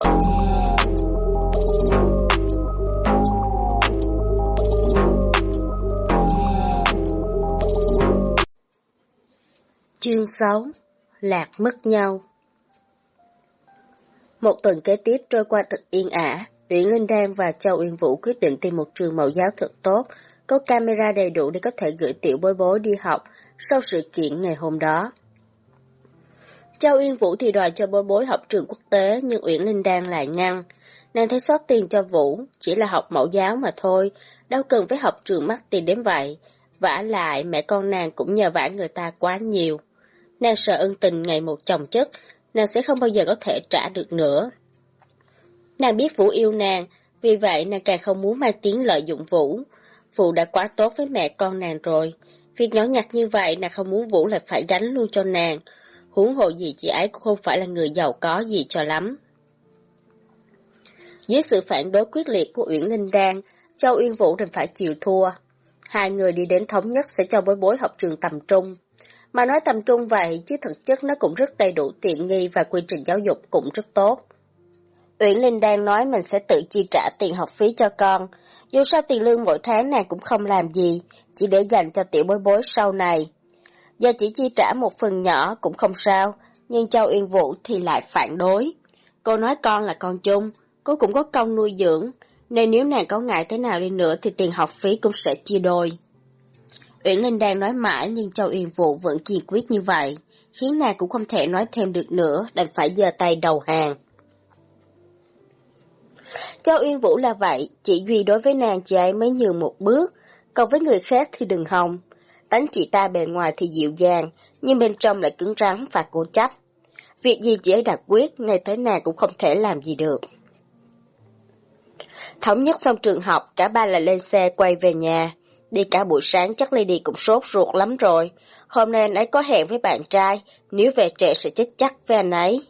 Chương 6 Lạc mất nhau Một tuần kế tiếp trôi qua thật yên ả, Uyển Linh Đan và Châu Uyên Vũ quyết định tìm một trường mẫu giáo thật tốt, có camera đầy đủ để có thể gửi tiểu bối bối đi học sau sự kiện ngày hôm đó. Châu Uyên Vũ thì đòi cho bối bối học trường quốc tế, nhưng Uyển Linh Đan lại ngăn. Nàng thấy xót tiền cho Vũ, chỉ là học mẫu giáo mà thôi, đâu cần phải học trường mắc tiền đến vậy. vả lại, mẹ con nàng cũng nhờ vả người ta quá nhiều. Nàng sợ ân tình ngày một chồng chất, nàng sẽ không bao giờ có thể trả được nữa. Nàng biết Vũ yêu nàng, vì vậy nàng càng không muốn mang tiếng lợi dụng Vũ. Vũ đã quá tốt với mẹ con nàng rồi. Việc nhỏ nhặt như vậy nàng không muốn Vũ lại phải gánh luôn cho nàng. Huống hộ gì chị ấy cũng không phải là người giàu có gì cho lắm. Dưới sự phản đối quyết liệt của Uyển Linh Đan, Châu Uyên Vũ đành phải chịu thua. Hai người đi đến thống nhất sẽ cho bối bối học trường tầm trung. Mà nói tầm trung vậy chứ thực chất nó cũng rất đầy đủ tiện nghi và quy trình giáo dục cũng rất tốt. Uyển Linh đang nói mình sẽ tự chi trả tiền học phí cho con. Dù sao tiền lương mỗi tháng nàng cũng không làm gì, chỉ để dành cho tiểu bối bối sau này giờ chỉ chi trả một phần nhỏ cũng không sao, nhưng Châu Uyên Vũ thì lại phản đối. Cô nói con là con chung, cô cũng có công nuôi dưỡng, nên nếu nàng có ngại thế nào đi nữa thì tiền học phí cũng sẽ chia đôi. Uyển Linh đang nói mãi nhưng Châu Uyên Vũ vẫn kiên quyết như vậy, khiến nàng cũng không thể nói thêm được nữa, đành phải giơ tay đầu hàng. Châu Uyên Vũ là vậy, chỉ duy đối với nàng chị ấy mới nhường một bước, còn với người khác thì đừng hòng. Tánh chị ta bề ngoài thì dịu dàng, nhưng bên trong lại cứng rắn và cố chấp. Việc gì chị ấy đặt quyết, ngay tới nàng cũng không thể làm gì được. Thống nhất trong trường học, cả ba lại lên xe quay về nhà. Đi cả buổi sáng chắc Lady cũng sốt ruột lắm rồi. Hôm nay anh ấy có hẹn với bạn trai, nếu về trễ sẽ chết chắc với anh ấy.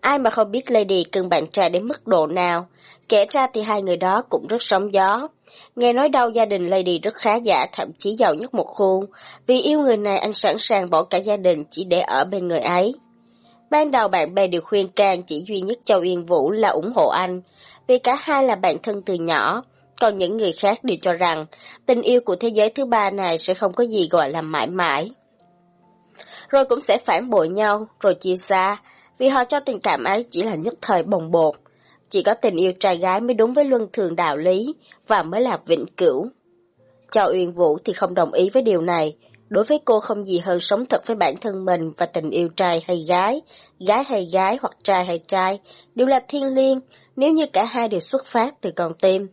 Ai mà không biết Lady cưng bạn trai đến mức độ nào. Kể ra thì hai người đó cũng rất sóng gió. Nghe nói đâu gia đình Lady rất khá giả, thậm chí giàu nhất một khu. Vì yêu người này anh sẵn sàng bỏ cả gia đình chỉ để ở bên người ấy. Ban đầu bạn bè đều khuyên can chỉ duy nhất Châu Yên Vũ là ủng hộ anh, vì cả hai là bạn thân từ nhỏ, còn những người khác đều cho rằng tình yêu của thế giới thứ ba này sẽ không có gì gọi là mãi mãi. Rồi cũng sẽ phản bội nhau, rồi chia xa, vì họ cho tình cảm ấy chỉ là nhất thời bồng bột. Chỉ có tình yêu trai gái mới đúng với luân thường đạo lý và mới là vĩnh cửu. cho Uyên Vũ thì không đồng ý với điều này. Đối với cô không gì hơn sống thật với bản thân mình và tình yêu trai hay gái, gái hay gái hoặc trai hay trai đều là thiên liêng nếu như cả hai đều xuất phát từ con tim.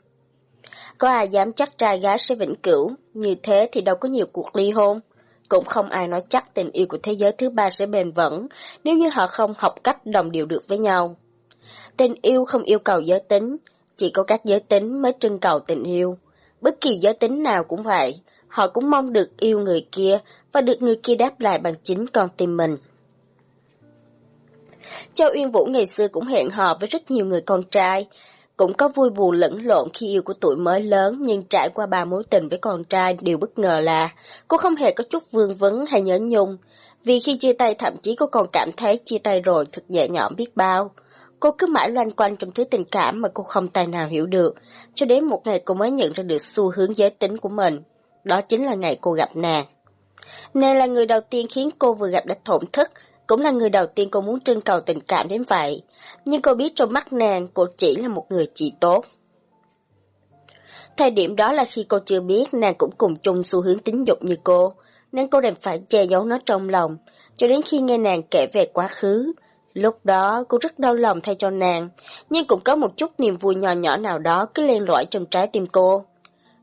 Có ai dám chắc trai gái sẽ vĩnh cửu, như thế thì đâu có nhiều cuộc ly hôn. Cũng không ai nói chắc tình yêu của thế giới thứ ba sẽ bền vững nếu như họ không học cách đồng điệu được với nhau. Tình yêu không yêu cầu giới tính, chỉ có các giới tính mới trưng cầu tình yêu. Bất kỳ giới tính nào cũng vậy, họ cũng mong được yêu người kia và được người kia đáp lại bằng chính con tim mình. Châu Uyên Vũ ngày xưa cũng hẹn hò với rất nhiều người con trai, cũng có vui buồn lẫn lộn khi yêu của tuổi mới lớn nhưng trải qua ba mối tình với con trai điều bất ngờ là cô không hề có chút vương vấn hay nhớ nhung. Vì khi chia tay thậm chí cô còn cảm thấy chia tay rồi thật nhẹ nhõm biết bao. Cô cứ mãi loanh quanh trong thứ tình cảm mà cô không tài nào hiểu được, cho đến một ngày cô mới nhận ra được xu hướng giới tính của mình. Đó chính là ngày cô gặp nàng. Nàng là người đầu tiên khiến cô vừa gặp đã thổn thức, cũng là người đầu tiên cô muốn trưng cầu tình cảm đến vậy. Nhưng cô biết trong mắt nàng, cô chỉ là một người chị tốt. Thời điểm đó là khi cô chưa biết nàng cũng cùng chung xu hướng tính dục như cô, nên cô đành phải che giấu nó trong lòng, cho đến khi nghe nàng kể về quá khứ. Lúc đó cô rất đau lòng thay cho nàng, nhưng cũng có một chút niềm vui nhỏ nhỏ nào đó cứ len lỏi trong trái tim cô.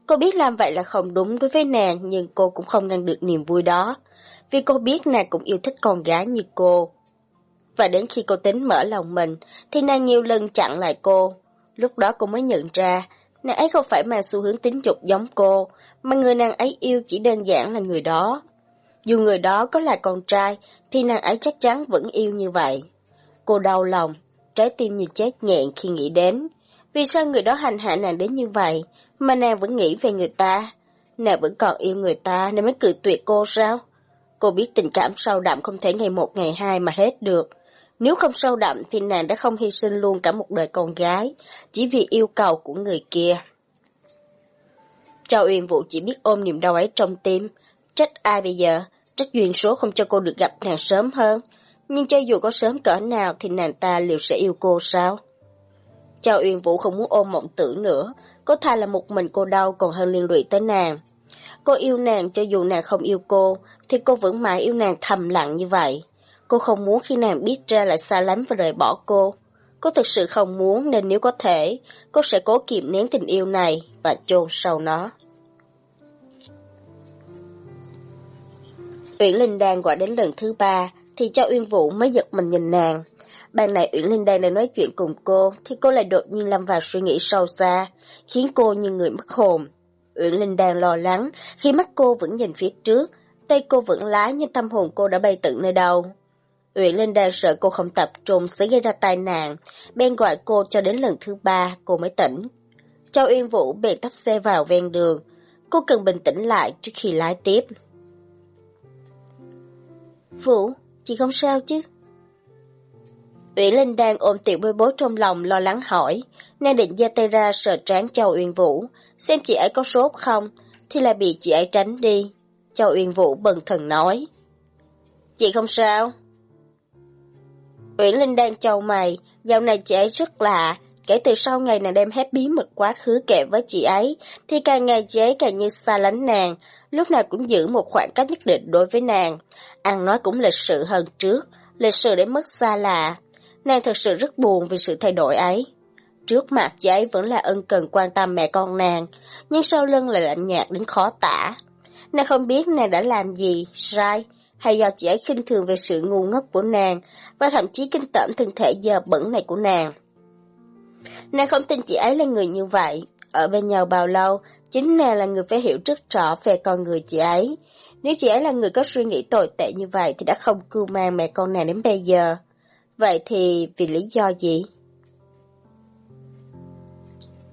Cô biết làm vậy là không đúng đối với nàng, nhưng cô cũng không ngăn được niềm vui đó vì cô biết nàng cũng yêu thích con gái như cô. Và đến khi cô tính mở lòng mình, thì nàng nhiều lần chặn lại cô. Lúc đó cô mới nhận ra, nàng ấy không phải mang xu hướng tính dục giống cô, mà người nàng ấy yêu chỉ đơn giản là người đó. Dù người đó có là con trai, thì nàng ấy chắc chắn vẫn yêu như vậy. Cô đau lòng, trái tim như chết nghẹn khi nghĩ đến. Vì sao người đó hành hạ nàng đến như vậy, mà nàng vẫn nghĩ về người ta? Nàng vẫn còn yêu người ta nên mới cự tuyệt cô sao? Cô biết tình cảm sâu đậm không thể ngày một ngày hai mà hết được. Nếu không sâu đậm thì nàng đã không hy sinh luôn cả một đời con gái, chỉ vì yêu cầu của người kia. Châu Uyên Vũ chỉ biết ôm niềm đau ấy trong tim. Trách ai bây giờ? Trách duyên số không cho cô được gặp nàng sớm hơn. Nhưng cho dù có sớm cỡ nào thì nàng ta liệu sẽ yêu cô sao? Chào Uyên Vũ không muốn ôm mộng tưởng nữa. Có thà là một mình cô đau còn hơn liên lụy tới nàng. Cô yêu nàng cho dù nàng không yêu cô, thì cô vẫn mãi yêu nàng thầm lặng như vậy. Cô không muốn khi nàng biết ra lại xa lánh và rời bỏ cô. Cô thực sự không muốn nên nếu có thể, cô sẽ cố kiềm nén tình yêu này và chôn sâu nó. Uyển Linh đang gọi đến lần thứ ba, thì Châu Uyên Vũ mới giật mình nhìn nàng. Ban này Uyển Linh đang đang nói chuyện cùng cô, thì cô lại đột nhiên lâm vào suy nghĩ sâu xa, khiến cô như người mất hồn. Uyển Linh đang lo lắng, khi mắt cô vẫn nhìn phía trước, tay cô vẫn lái nhưng tâm hồn cô đã bay tận nơi đâu. Uyển Linh đang sợ cô không tập trung sẽ gây ra tai nạn, bên gọi cô cho đến lần thứ ba cô mới tỉnh. Châu Uyên Vũ bèn tắp xe vào ven đường, cô cần bình tĩnh lại trước khi lái tiếp. Vũ, chị không sao chứ? Uyển Linh đang ôm tiểu bối bối trong lòng lo lắng hỏi, nên định giơ tay ra sờ trán Châu Uyên Vũ, xem chị ấy có sốt không, thì lại bị chị ấy tránh đi. Châu Uyên Vũ bần thần nói. Chị không sao. Uyển Linh đang châu mày, dạo này chị ấy rất lạ, kể từ sau ngày nàng đem hết bí mật quá khứ kể với chị ấy, thì càng ngày chị ấy càng như xa lánh nàng, lúc nào cũng giữ một khoảng cách nhất định đối với nàng. Ăn nói cũng lịch sự hơn trước, lịch sự đến mức xa lạ. Nàng thật sự rất buồn vì sự thay đổi ấy. Trước mặt chị ấy vẫn là ân cần quan tâm mẹ con nàng, nhưng sau lưng lại lạnh nhạt đến khó tả. Nàng không biết nàng đã làm gì, sai, hay do chị ấy khinh thường về sự ngu ngốc của nàng, và thậm chí kinh tởm thân thể giờ bẩn này của nàng. Nàng không tin chị ấy là người như vậy. Ở bên nhau bao lâu, chính nàng là người phải hiểu rất rõ về con người chị ấy. Nếu chị ấy là người có suy nghĩ tồi tệ như vậy thì đã không cưu mang mẹ con nàng đến bây giờ. Vậy thì vì lý do gì?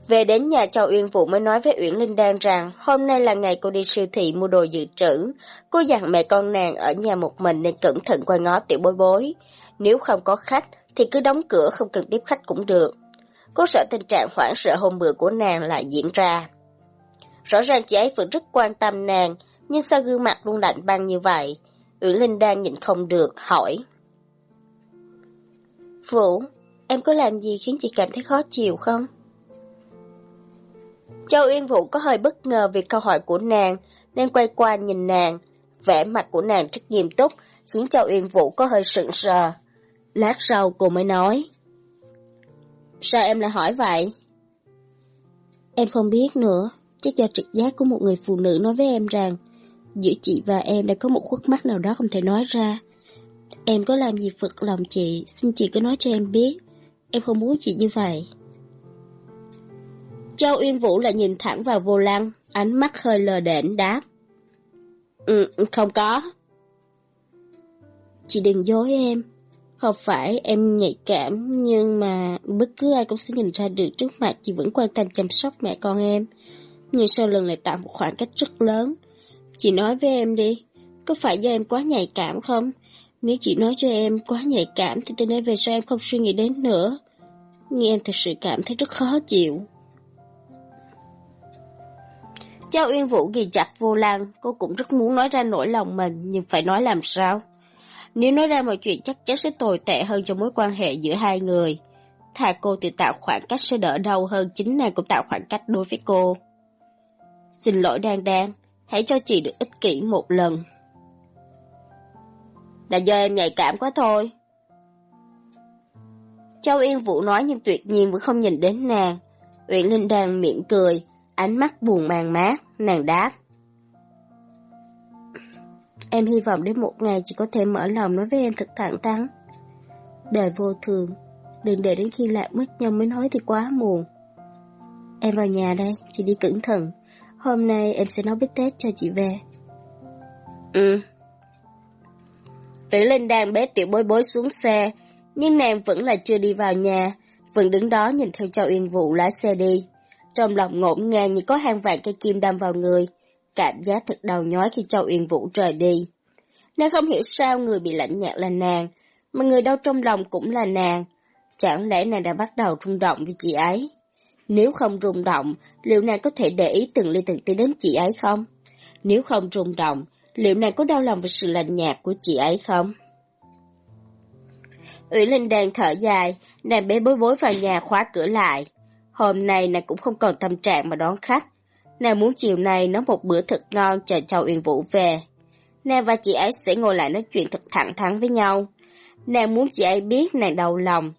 Về đến nhà Châu Uyên Vũ mới nói với Uyển Linh Đan rằng, hôm nay là ngày cô đi siêu thị mua đồ dự trữ. Cô dặn mẹ con nàng ở nhà một mình nên cẩn thận qua ngó tiểu bối bối. Nếu không có khách, thì cứ đóng cửa không cần tiếp khách cũng được. Cô sợ tình trạng hoảng sợ hôm bữa của nàng lại diễn ra. Rõ ràng chị ấy vẫn rất quan tâm nàng, nhưng sao gương mặt luôn lạnh băng như vậy? Uyển Linh đang nhịn không được, hỏi. Vũ, em có làm gì khiến chị cảm thấy khó chịu không? Châu Yên Vũ có hơi bất ngờ vì câu hỏi của nàng, nên quay qua nhìn nàng. Vẻ mặt của nàng rất nghiêm túc, khiến Châu Yên Vũ có hơi sững sờ. Lát sau cô mới nói. Sao em lại hỏi vậy? Em không biết nữa, chắc do trực giác của một người phụ nữ nói với em rằng giữa chị và em đã có một khuất mắt nào đó không thể nói ra. Em có làm gì phật lòng chị, xin chị cứ nói cho em biết. Em không muốn chị như vậy. Châu Uyên Vũ lại nhìn thẳng vào vô lăng, ánh mắt hơi lờ đễnh đáp. Ừ, không có. Chị đừng dối em. Không phải em nhạy cảm, nhưng mà bất cứ ai cũng sẽ nhìn ra được trước mặt chị vẫn quan tâm chăm sóc mẹ con em. Nhưng sau lần lại tạo một khoảng cách rất lớn. Chị nói với em đi, có phải do em quá nhạy cảm không? Nếu chị nói cho em quá nhạy cảm thì từ nay về sau em không suy nghĩ đến nữa. Nhưng em thật sự cảm thấy rất khó chịu. Châu Uyên Vũ ghi chặt vô lăng, cô cũng rất muốn nói ra nỗi lòng mình, nhưng phải nói làm sao? Nếu nói ra mọi chuyện chắc chắn sẽ tồi tệ hơn cho mối quan hệ giữa hai người. Thà cô tự tạo khoảng cách sẽ đỡ đau hơn chính nàng cũng tạo khoảng cách đối với cô. Xin lỗi Đan Đan, hãy cho chị được ích kỷ một lần. Là do em nhạy cảm quá thôi. Châu Yên Vũ nói nhưng tuyệt nhiên vẫn không nhìn đến nàng. Uyển Linh đang miệng cười, ánh mắt buồn màng mát, nàng đáp. Em hy vọng đến một ngày chị có thể mở lòng nói với em thật thẳng thắn. Đời vô thường, đừng để đến khi lạc mất nhau mới nói thì quá muộn. Em vào nhà đây, chị đi cẩn thận. Hôm nay em sẽ nấu bít tết cho chị về. Ừ. Uyển Linh đang bế tiểu bối bối xuống xe, nhưng nàng vẫn là chưa đi vào nhà, vẫn đứng đó nhìn theo Châu Uyên Vũ lái xe đi. Trong lòng ngổn ngang như có hàng vạn cây kim đâm vào người, cảm giác thật đau nhói khi Châu Uyên Vũ rời đi. Nàng không hiểu sao người bị lạnh nhạt là nàng, mà người đau trong lòng cũng là nàng. Chẳng lẽ nàng đã bắt đầu rung động vì chị ấy? Nếu không rung động, liệu nàng có thể để ý từng ly từng tí đến chị ấy không? Nếu không rung động, liệu nàng có đau lòng về sự lạnh nhạt của chị ấy không? Ủy Linh đang thở dài, nàng bế bối bối vào nhà khóa cửa lại. Hôm nay nàng cũng không còn tâm trạng mà đón khách. Nàng muốn chiều nay nấu một bữa thật ngon chờ Châu Uyên Vũ về. Nàng và chị ấy sẽ ngồi lại nói chuyện thật thẳng thắn với nhau. Nàng muốn chị ấy biết nàng đau lòng.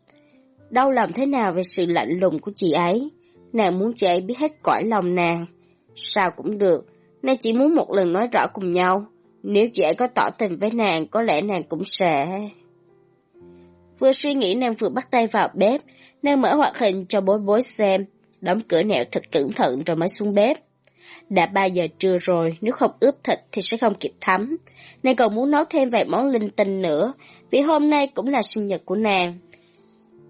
Đau lòng thế nào về sự lạnh lùng của chị ấy. Nàng muốn chị ấy biết hết cõi lòng nàng. Sao cũng được, nàng chỉ muốn một lần nói rõ cùng nhau. Nếu chị ấy có tỏ tình với nàng, có lẽ nàng cũng sẽ... Vừa suy nghĩ nàng vừa bắt tay vào bếp, nàng mở hoạt hình cho bối bối xem, đóng cửa nẹo thật cẩn thận rồi mới xuống bếp. Đã 3 giờ trưa rồi, nếu không ướp thịt thì sẽ không kịp thấm. Nàng còn muốn nấu thêm vài món linh tinh nữa, vì hôm nay cũng là sinh nhật của nàng.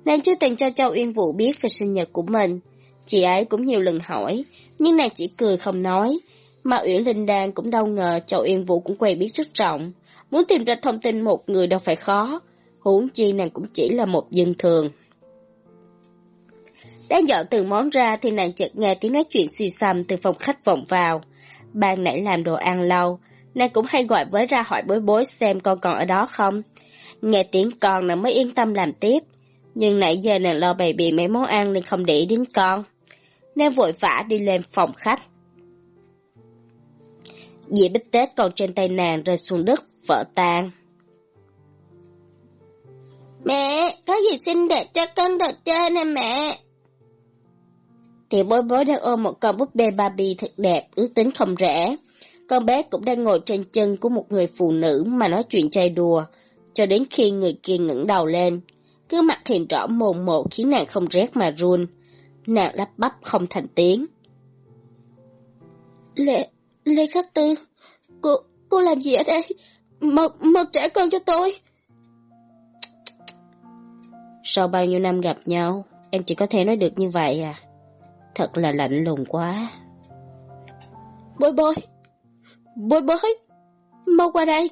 Nàng chưa từng cho Châu Yên Vũ biết về sinh nhật của mình. Chị ấy cũng nhiều lần hỏi, nhưng nàng chỉ cười không nói. Mà Uyển Linh Đan cũng đâu ngờ Châu Yên Vũ cũng quen biết rất rộng. Muốn tìm ra thông tin một người đâu phải khó. Huống chi nàng cũng chỉ là một dân thường. Đang dọn từng món ra thì nàng chợt nghe tiếng nói chuyện xì xầm từ phòng khách vọng vào. Ban nãy làm đồ ăn lâu, nàng cũng hay gọi với ra hỏi bối bối xem con còn ở đó không. Nghe tiếng con nàng mới yên tâm làm tiếp. Nhưng nãy giờ nàng lo bày bị mấy món ăn nên không để đến con. Nàng vội vã đi lên phòng khách. Dĩa bít tết còn trên tay nàng rơi xuống đất, vỡ tan. Mẹ, có gì xin để cho con được chơi nè mẹ. Thì bối bối đang ôm một con búp bê Barbie thật đẹp, ước tính không rẻ. Con bé cũng đang ngồi trên chân của một người phụ nữ mà nói chuyện chơi đùa, cho đến khi người kia ngẩng đầu lên. Cứ mặt hiện rõ mồn một khiến nàng không rét mà run. Nàng lắp bắp không thành tiếng. Lê, Lê Khắc Tư, cô, cô làm gì ở đây? Mau, mau trả con cho tôi. Sau bao nhiêu năm gặp nhau, em chỉ có thể nói được như vậy à? Thật là lạnh lùng quá. Bối bối! Bối bối! Mau qua đây!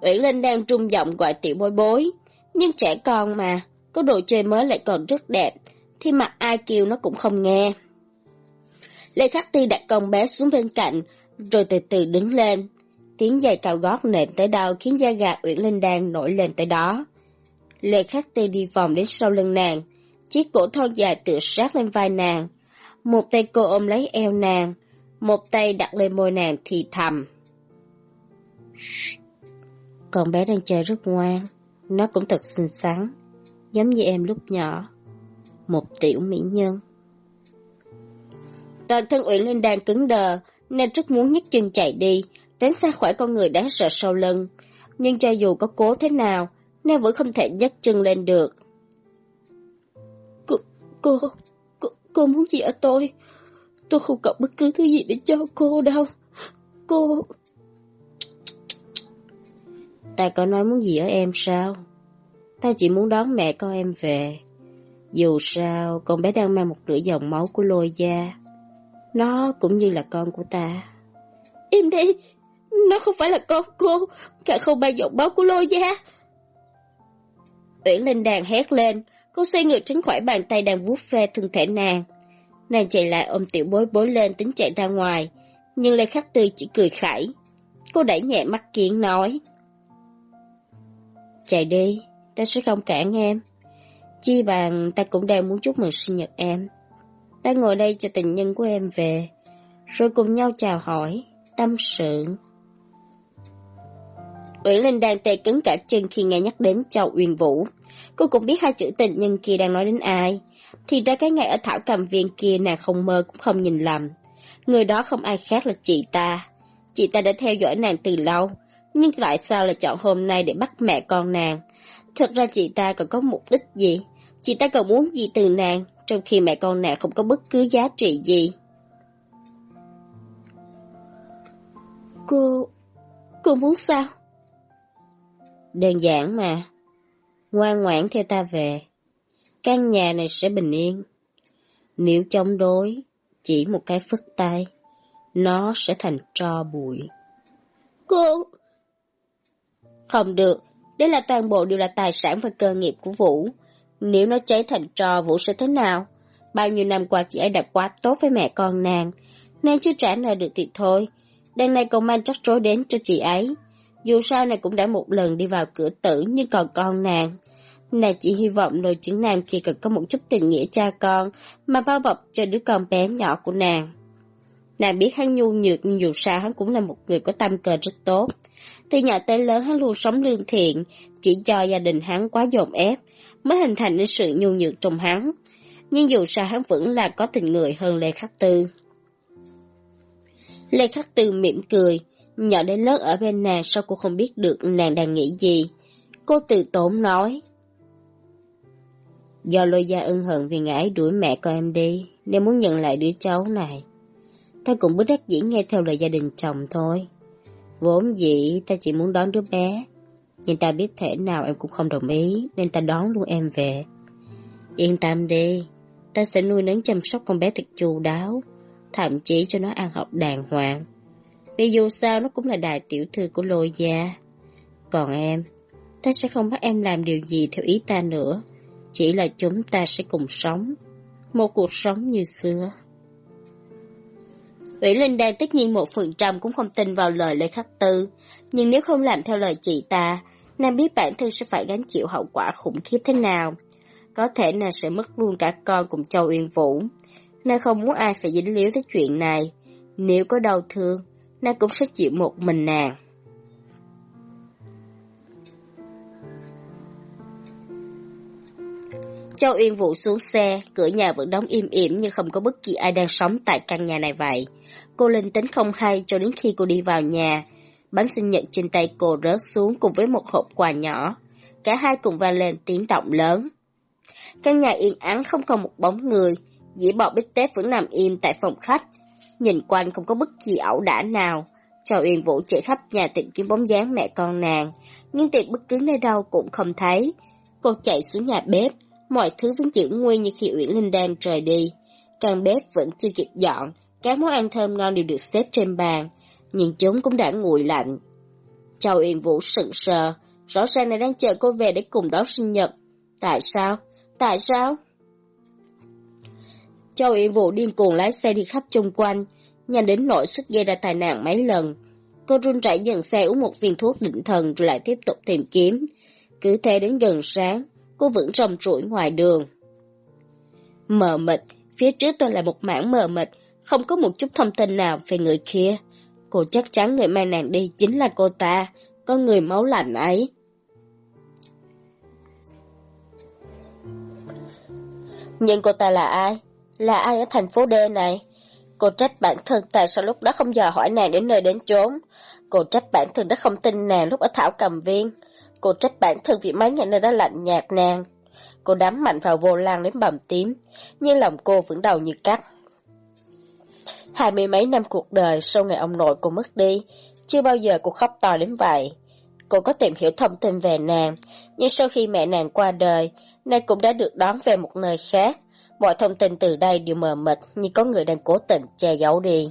Uyển Linh đang trung giọng gọi tiểu bối bối. Nhưng trẻ con mà, có đồ chơi mới lại còn rất đẹp, thì mặt ai kêu nó cũng không nghe. Lê Khắc Ti đặt con bé xuống bên cạnh, rồi từ từ đứng lên. Tiếng giày cào gót nện tới đâu khiến da gà Uyển Linh đang nổi lên tới đó. Lê Khắc Ti đi vòng đến sau lưng nàng, chiếc cổ thon dài tựa sát lên vai nàng. Một tay cô ôm lấy eo nàng, một tay đặt lên môi nàng thì thầm. Con bé đang chơi rất ngoan, nó cũng thật xinh xắn, giống như em lúc nhỏ. Một tiểu mỹ nhân. Toàn thân Uyển Linh đang cứng đờ, nên rất muốn nhấc chân chạy đi, tránh xa khỏi con người đáng sợ sau lưng. Nhưng cho dù có cố thế nào, nên vẫn không thể nhấc chân lên được. Cô, cô, cô, cô muốn gì ở tôi? Tôi không có bất cứ thứ gì để cho cô đâu. Cô... Ta có nói muốn gì ở em sao? Ta chỉ muốn đón mẹ con em về. Dù sao, con bé đang mang một nửa dòng máu của lôi gia. Nó cũng như là con của ta. Im đi! Nó không phải là con cô, cả không mang dòng máu của lôi gia. Uyển Linh đàn hét lên, cô xoay ngược tránh khỏi bàn tay đang vuốt ve thân thể nàng. Nàng chạy lại ôm tiểu bối bối lên tính chạy ra ngoài, nhưng Lê Khắc Tư chỉ cười khẩy. Cô đẩy nhẹ mắt kiến nói. Chạy đi, ta sẽ không cản em. Chi bằng ta cũng đang muốn chúc mừng sinh nhật em. Ta ngồi đây cho tình nhân của em về, rồi cùng nhau chào hỏi, tâm sự. Uyển Linh đang tê cứng cả chân khi nghe nhắc đến Châu Uyên Vũ. Cô cũng biết hai chữ tình nhân kia đang nói đến ai. Thì ra cái ngày ở thảo cầm viên kia nàng không mơ cũng không nhìn lầm. Người đó không ai khác là chị ta. Chị ta đã theo dõi nàng từ lâu, nhưng tại sao lại chọn hôm nay để bắt mẹ con nàng? Thật ra chị ta còn có mục đích gì? Chị ta còn muốn gì từ nàng, trong khi mẹ con nàng không có bất cứ giá trị gì? Cô... cô muốn sao? Đơn giản mà. Ngoan ngoãn theo ta về. Căn nhà này sẽ bình yên. Nếu chống đối, chỉ một cái phức tay, nó sẽ thành tro bụi. Cô... Không được, đây là toàn bộ đều là tài sản và cơ nghiệp của Vũ. Nếu nó cháy thành trò, Vũ sẽ thế nào? Bao nhiêu năm qua chị ấy đã quá tốt với mẹ con nàng. nên chưa trả nợ được thì thôi. Đằng này còn mang chắc rối đến cho chị ấy. Dù sao này cũng đã một lần đi vào cửa tử nhưng còn con nàng. Nàng chỉ hy vọng lôi chứng nam khi cần có một chút tình nghĩa cha con mà bao bọc cho đứa con bé nhỏ của nàng. Nàng biết hắn nhu nhược nhưng dù sao hắn cũng là một người có tâm cờ rất tốt. Từ nhỏ tới lớn hắn luôn sống lương thiện, chỉ do gia đình hắn quá dồn ép, mới hình thành nên sự nhu nhược trong hắn. Nhưng dù sao hắn vẫn là có tình người hơn Lê Khắc Tư. Lê Khắc Tư mỉm cười, nhỏ đến lớn ở bên nàng sao cô không biết được nàng đang nghĩ gì. Cô từ tốn nói. Do lôi gia ân hận vì ngài đuổi mẹ con em đi, nên muốn nhận lại đứa cháu này. Ta cũng bất đắc dĩ nghe theo lời gia đình chồng thôi. Vốn dĩ ta chỉ muốn đón đứa bé, nhưng ta biết thể nào em cũng không đồng ý, nên ta đón luôn em về. Yên tâm đi, ta sẽ nuôi nấng chăm sóc con bé thật chu đáo, thậm chí cho nó ăn học đàng hoàng. Vì dù sao nó cũng là đại tiểu thư của lôi gia. Còn em, ta sẽ không bắt em làm điều gì theo ý ta nữa, chỉ là chúng ta sẽ cùng sống, một cuộc sống như xưa. Ủy Linh Đan tất nhiên một phần trăm cũng không tin vào lời Lê Khắc Tư, nhưng nếu không làm theo lời chị ta, nàng biết bản thân sẽ phải gánh chịu hậu quả khủng khiếp thế nào. Có thể nàng sẽ mất luôn cả con cùng Châu Uyên Vũ. Nàng không muốn ai phải dính líu tới chuyện này. Nếu có đau thương, nàng cũng sẽ chịu một mình nàng. Châu Uyên Vũ xuống xe, cửa nhà vẫn đóng im ỉm như không có bất kỳ ai đang sống tại căn nhà này vậy. Cô linh tính không hay cho đến khi cô đi vào nhà. Bánh sinh nhật trên tay cô rớt xuống cùng với một hộp quà nhỏ. Cả hai cùng vang lên tiếng động lớn. Căn nhà yên ắng không còn một bóng người, dĩ bọ bít tết vẫn nằm im tại phòng khách. Nhìn quanh không có bất kỳ ẩu đả nào. Châu Uyên Vũ chạy khắp nhà tìm kiếm bóng dáng mẹ con nàng, nhưng tìm bất cứ nơi đâu cũng không thấy. Cô chạy xuống nhà bếp, mọi thứ vẫn giữ nguyên như khi Uyển Linh đang rời đi. Căn bếp vẫn chưa kịp dọn, các món ăn thơm ngon đều được xếp trên bàn, nhưng chúng cũng đã nguội lạnh. Châu Uyển Vũ sững sờ, rõ ràng này đang chờ cô về để cùng đón sinh nhật. Tại sao? Tại sao? Châu Uyển Vũ điên cuồng lái xe đi khắp chung quanh, nhanh đến nỗi suýt gây ra tai nạn mấy lần. Cô run rẩy dừng xe uống một viên thuốc định thần rồi lại tiếp tục tìm kiếm. Cứ thế đến gần sáng, cô vẫn rong ruổi ngoài đường. Mờ mịt, phía trước tôi là một mảng mờ mịt, không có một chút thông tin nào về người kia. Cô chắc chắn người mang nàng đi chính là cô ta, có người máu lạnh ấy. Nhưng cô ta là ai? Là ai ở thành phố D này? Cô trách bản thân tại sao lúc đó không dò hỏi nàng đến nơi đến chốn. Cô trách bản thân đã không tin nàng lúc ở Thảo Cầm Viên. Cô trách bản thân vì mấy ngày nay đã lạnh nhạt nàng. Cô đắm mạnh vào vô lan đến bầm tím, nhưng lòng cô vẫn đầu như cắt. Hai mươi mấy năm cuộc đời sau ngày ông nội cô mất đi, chưa bao giờ cô khóc to đến vậy. Cô có tìm hiểu thông tin về nàng, nhưng sau khi mẹ nàng qua đời, nàng cũng đã được đón về một nơi khác. Mọi thông tin từ đây đều mờ mịt như có người đang cố tình che giấu đi.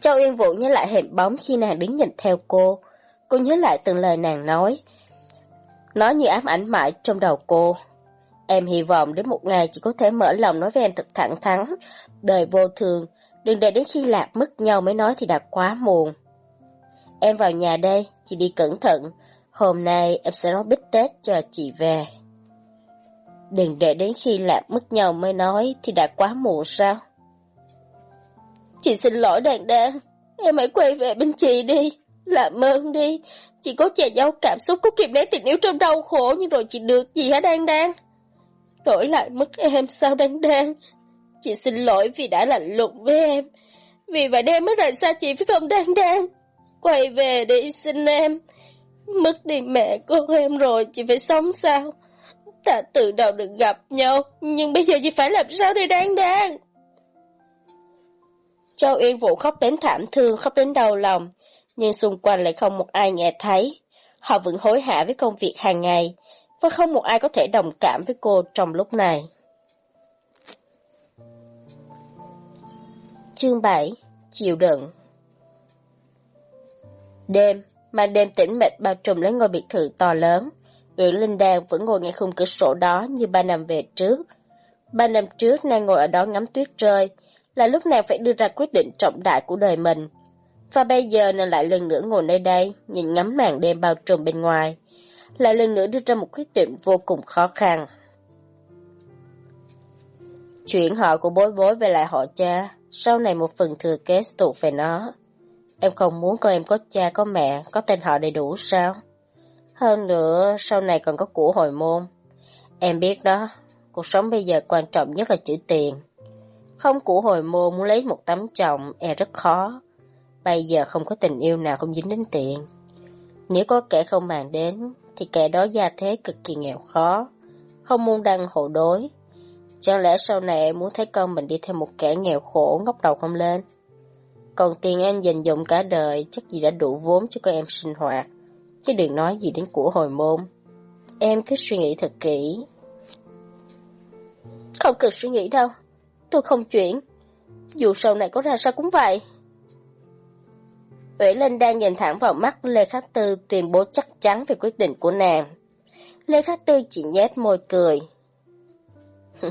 Châu Yên Vũ nhớ lại hình bóng khi nàng đứng nhìn theo cô. Cô nhớ lại từng lời nàng nói. Nói như ám ảnh mãi trong đầu cô. Em hy vọng đến một ngày chị có thể mở lòng nói với em thật thẳng thắn. Đời vô thường, đừng để đến khi lạc mất nhau mới nói thì đã quá muộn. Em vào nhà đây, chị đi cẩn thận. Hôm nay em sẽ nói bít tết cho chị về. Đừng để đến khi lạc mất nhau mới nói thì đã quá muộn sao? Chị xin lỗi đàn đan, em hãy quay về bên chị đi, làm ơn đi. Chị có che giấu cảm xúc, có kiềm nén tình yêu trong đau khổ, nhưng rồi chị được gì hả đan đan? Đổi lại mất em sao đan đan? Chị xin lỗi vì đã lạnh lùng với em. Vì vậy đêm mới rời xa chị phải không đan đan? Quay về đi xin em. Mất đi mẹ con em rồi, chị phải sống sao? Ta từ đầu được gặp nhau, nhưng bây giờ chị phải làm sao đây đan đan? Châu Yên Vũ khóc đến thảm thương, khóc đến đau lòng, nhưng xung quanh lại không một ai nghe thấy. Họ vẫn hối hả với công việc hàng ngày, và không một ai có thể đồng cảm với cô trong lúc này. Chương 7 Chịu đựng Đêm, Màn đêm tĩnh mịch bao trùm lấy ngôi biệt thự to lớn. Nguyễn Linh Đan vẫn ngồi ngay khung cửa sổ đó như ba năm về trước. Ba năm trước nàng ngồi ở đó ngắm tuyết rơi, là lúc nàng phải đưa ra quyết định trọng đại của đời mình. Và bây giờ nàng lại lần nữa ngồi nơi đây, nhìn ngắm màn đêm bao trùm bên ngoài. Lại lần nữa đưa ra một quyết định vô cùng khó khăn. Chuyện họ của bối bối về lại họ cha, sau này một phần thừa kế tụ về nó. Em không muốn con em có cha có mẹ, có tên họ đầy đủ sao? Hơn nữa, sau này còn có của hồi môn. Em biết đó, cuộc sống bây giờ quan trọng nhất là chữ tiền. Không của hồi môn muốn lấy một tấm chồng e rất khó. Bây giờ không có tình yêu nào không dính đến tiền. Nếu có kẻ không màng đến, thì kẻ đó gia thế cực kỳ nghèo khó, không muốn đăng hộ đối. Chẳng lẽ sau này em muốn thấy con mình đi theo một kẻ nghèo khổ ngóc đầu không lên? Còn tiền em dành dụng cả đời chắc gì đã đủ vốn cho các em sinh hoạt, chứ đừng nói gì đến của hồi môn. Em cứ suy nghĩ thật kỹ. Không cần suy nghĩ đâu, tôi không chuyển. Dù sau này có ra sao cũng vậy. Ủy Linh đang nhìn thẳng vào mắt Lê Khắc Tư tuyên bố chắc chắn về quyết định của nàng. Lê Khắc Tư chỉ nhét môi cười.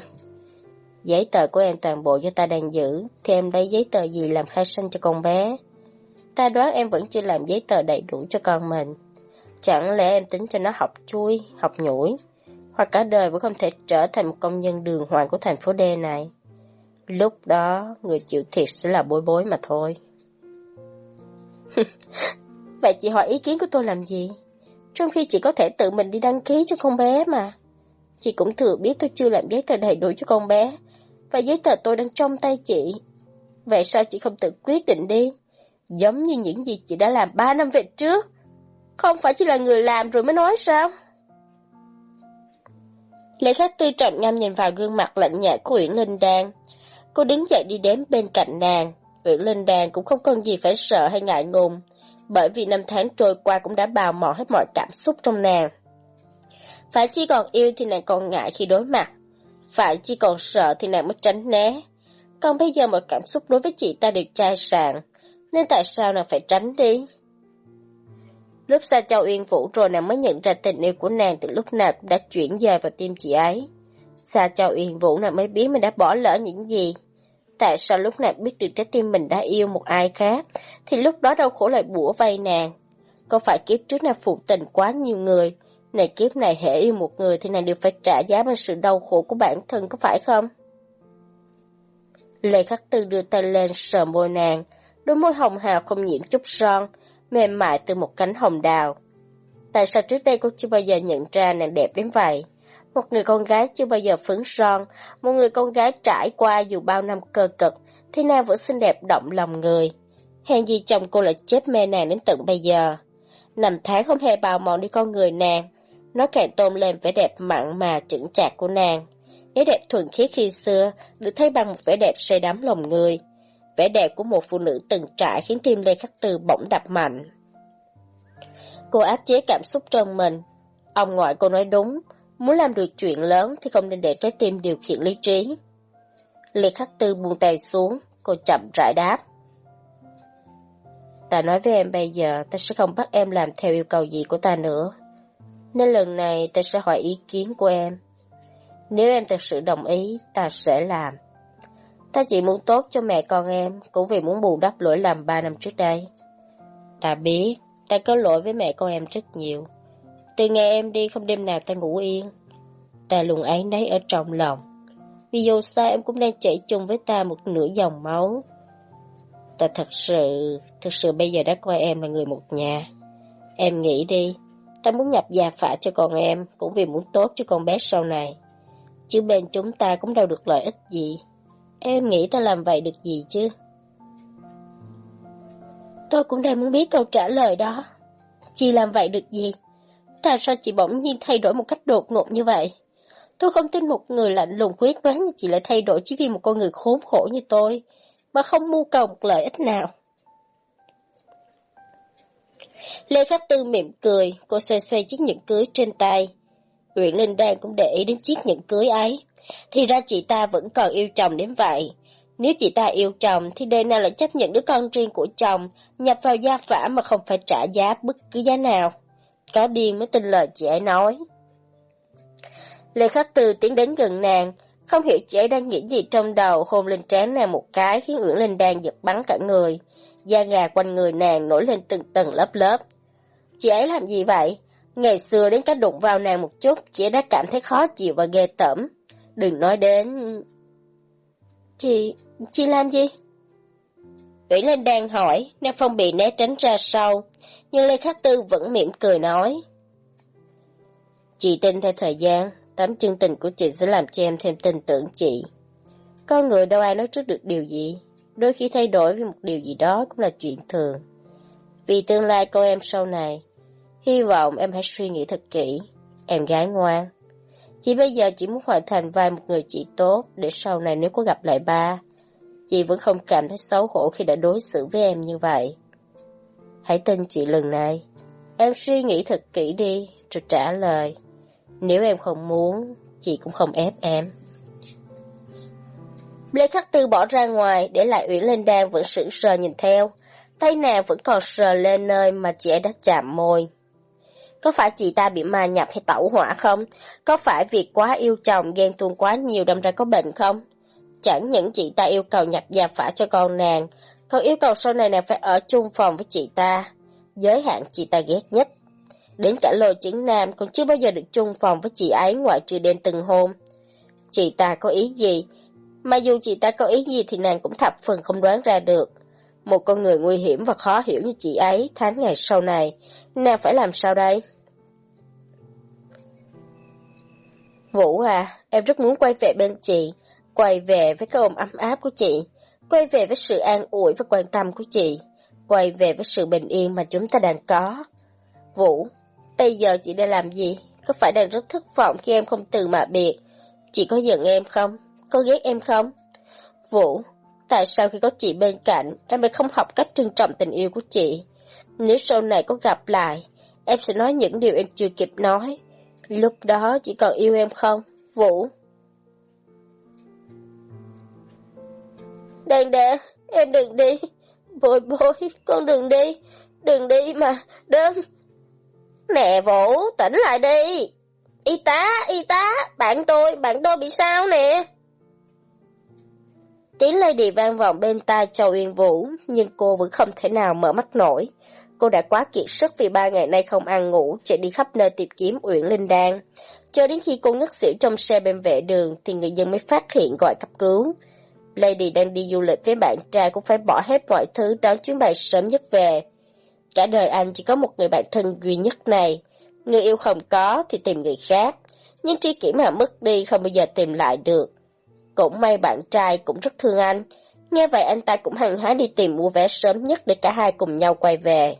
Giấy tờ của em toàn bộ do ta đang giữ, thì em lấy giấy tờ gì làm khai sinh cho con bé? Ta đoán em vẫn chưa làm giấy tờ đầy đủ cho con mình. Chẳng lẽ em tính cho nó học chui, học nhủi, hoặc cả đời vẫn không thể trở thành một công nhân đường hoàng của thành phố D này? Lúc đó, người chịu thiệt sẽ là bối bối mà thôi. Vậy chị hỏi ý kiến của tôi làm gì? Trong khi chị có thể tự mình đi đăng ký cho con bé mà. Chị cũng thừa biết tôi chưa làm giấy tờ đầy đủ cho con bé, và giấy tờ tôi đang trong tay chị. Vậy sao chị không tự quyết định đi? Giống như những gì chị đã làm 3 năm về trước. Không phải chỉ là người làm rồi mới nói sao? Lê Khắc Tư trọng ngâm nhìn vào gương mặt lạnh nhạt của Uyển Linh Đan. Cô đứng dậy đi đến bên cạnh nàng. Uyển Linh Đan cũng không còn gì phải sợ hay ngại ngùng, bởi vì năm tháng trôi qua cũng đã bào mòn hết mọi cảm xúc trong nàng. Phải chỉ còn yêu thì nàng còn ngại khi đối mặt, phải chỉ còn sợ thì nàng mới tránh né. Còn bây giờ mọi cảm xúc đối với chị ta đều chai sạn, nên tại sao nàng phải tránh đi? Lúc xa Châu Uyên Vũ rồi nàng mới nhận ra tình yêu của nàng từ lúc nào đã chuyển dời vào tim chị ấy. Xa Châu Uyên Vũ nàng mới biết mình đã bỏ lỡ những gì. Tại sao lúc nào biết được trái tim mình đã yêu một ai khác, thì lúc đó đau khổ lại bủa vây nàng. Có phải kiếp trước nàng phụ tình quá nhiều người, này kiếp này hệ yêu một người thì nàng đều phải trả giá bằng sự đau khổ của bản thân có phải không? Lê Khắc Tư đưa tay lên sờ môi nàng, đôi môi hồng hào không nhiễm chút son, mềm mại từ một cánh hồng đào. Tại sao trước đây cô chưa bao giờ nhận ra nàng đẹp đến vậy? Một người con gái chưa bao giờ phấn son, một người con gái trải qua dù bao năm cơ cực, thế nào vẫn xinh đẹp động lòng người. Hèn gì chồng cô lại chết mê nàng đến tận bây giờ. Năm tháng không hề bào mòn đi con người nàng, nó càng tôn lên vẻ đẹp mặn mà chững chạc của nàng. nếu đẹp thuần khiết khi xưa được thấy bằng một vẻ đẹp say đắm lòng người. Vẻ đẹp của một phụ nữ từng trải khiến tim Lê Khắc Tư bỗng đập mạnh. Cô áp chế cảm xúc trong mình. Ông ngoại cô nói đúng, muốn làm được chuyện lớn thì không nên để trái tim điều khiển lý trí. Lê Khắc Tư buông tay xuống, cô chậm rãi đáp. Ta nói với em bây giờ, ta sẽ không bắt em làm theo yêu cầu gì của ta nữa nên lần này ta sẽ hỏi ý kiến của em. Nếu em thật sự đồng ý, ta sẽ làm. Ta chỉ muốn tốt cho mẹ con em, cũng vì muốn bù đắp lỗi lầm ba năm trước đây. Ta biết, ta có lỗi với mẹ con em rất nhiều. Từ ngày em đi không đêm nào ta ngủ yên. Ta luôn ấy nấy ở trong lòng. Vì dù sao em cũng đang chảy chung với ta một nửa dòng máu. Ta thật sự, thật sự bây giờ đã coi em là người một nhà. Em nghĩ đi, Ta muốn nhập gia phả cho con em, cũng vì muốn tốt cho con bé sau này. Chứ bên chúng ta cũng đâu được lợi ích gì. Em nghĩ ta làm vậy được gì chứ? Tôi cũng đang muốn biết câu trả lời đó. Chị làm vậy được gì? Tại sao chị bỗng nhiên thay đổi một cách đột ngột như vậy? Tôi không tin một người lạnh lùng quyết đoán như chị lại thay đổi chỉ vì một con người khốn khổ như tôi, mà không mưu cầu một lợi ích nào. Lê Khắc Tư mỉm cười, cô xoay xoay chiếc nhẫn cưới trên tay. Nguyễn Linh Đan cũng để ý đến chiếc nhẫn cưới ấy. Thì ra chị ta vẫn còn yêu chồng đến vậy. Nếu chị ta yêu chồng thì đời nào lại chấp nhận đứa con riêng của chồng, nhập vào gia phả mà không phải trả giá bất cứ giá nào. Có điên mới tin lời chị ấy nói. Lê Khắc Từ tiến đến gần nàng, không hiểu chị ấy đang nghĩ gì trong đầu, hôn lên trán nàng một cái khiến Uyển Linh đang giật bắn cả người. Da gà quanh người nàng nổi lên từng tầng lớp lớp. Chị ấy làm gì vậy? Ngày xưa đến cái đụng vào nàng một chút, chị ấy đã cảm thấy khó chịu và ghê tởm. Đừng nói đến... Chị... chị làm gì? Uyển Linh đang hỏi, Nam Phong bị né tránh ra sau, nhưng Lê Khắc Tư vẫn mỉm cười nói. Chị tin theo thời gian, tấm chân tình của chị sẽ làm cho em thêm tin tưởng chị. Con người đâu ai nói trước được điều gì, đôi khi thay đổi vì một điều gì đó cũng là chuyện thường. Vì tương lai cô em sau này, hy vọng em hãy suy nghĩ thật kỹ, em gái ngoan. Chị bây giờ chỉ muốn hoàn thành vai một người chị tốt để sau này nếu có gặp lại ba, chị vẫn không cảm thấy xấu hổ khi đã đối xử với em như vậy. Hãy tin chị lần này. Em suy nghĩ thật kỹ đi, rồi trả lời. Nếu em không muốn, chị cũng không ép em. Lê Khắc Tư bỏ ra ngoài, để lại Uyển Linh Đan vẫn sững sờ nhìn theo. Tay nàng vẫn còn sờ lên nơi mà chị ấy đã chạm môi. Có phải chị ta bị ma nhập hay tẩu hỏa không? Có phải việc quá yêu chồng ghen tuông quá nhiều đâm ra có bệnh không? Chẳng những chị ta yêu cầu nhập gia phả cho con nàng, còn yêu cầu sau này nàng phải ở chung phòng với chị ta. Giới hạn chị ta ghét nhất. Đến cả lôi chứng nam còn chưa bao giờ được chung phòng với chị ấy ngoại trừ đêm từng hôm. Chị ta có ý gì? Mà dù chị ta có ý gì thì nàng cũng thập phần không đoán ra được. Một con người nguy hiểm và khó hiểu như chị ấy tháng ngày sau này, nàng phải làm sao đây? Vũ à, em rất muốn quay về bên chị, quay về với cái ôm ấm áp của chị, quay về với sự an ủi và quan tâm của chị, quay về với sự bình yên mà chúng ta đang có. Vũ, bây giờ chị đang làm gì? Có phải đang rất thất vọng khi em không từ mà biệt? Chị có giận em không? Có ghét em không? Vũ, tại sao khi có chị bên cạnh, em lại không học cách trân trọng tình yêu của chị? Nếu sau này có gặp lại, em sẽ nói những điều em chưa kịp nói. Lúc đó chị còn yêu em không, Vũ? Đàn đàn, em đừng đi. Bội bội, con đừng đi. Đừng đi mà, đơn. Nè Vũ, tỉnh lại đi. Y tá, y tá, bạn tôi, bạn tôi bị sao nè? Tiếng Lady vang vọng bên tai Châu Uyên Vũ, nhưng cô vẫn không thể nào mở mắt nổi. Cô đã quá kiệt sức vì ba ngày nay không ăn ngủ, chạy đi khắp nơi tìm kiếm Uyển Linh Đan. Cho đến khi cô ngất xỉu trong xe bên vệ đường thì người dân mới phát hiện gọi cấp cứu. Lady đang đi du lịch với bạn trai cũng phải bỏ hết mọi thứ đón chuyến bay sớm nhất về. Cả đời anh chỉ có một người bạn thân duy nhất này. Người yêu không có thì tìm người khác. Nhưng tri kỷ mà mất đi không bao giờ tìm lại được. Cũng may bạn trai cũng rất thương anh. Nghe vậy anh ta cũng hăng hái đi tìm mua vé sớm nhất để cả hai cùng nhau quay về.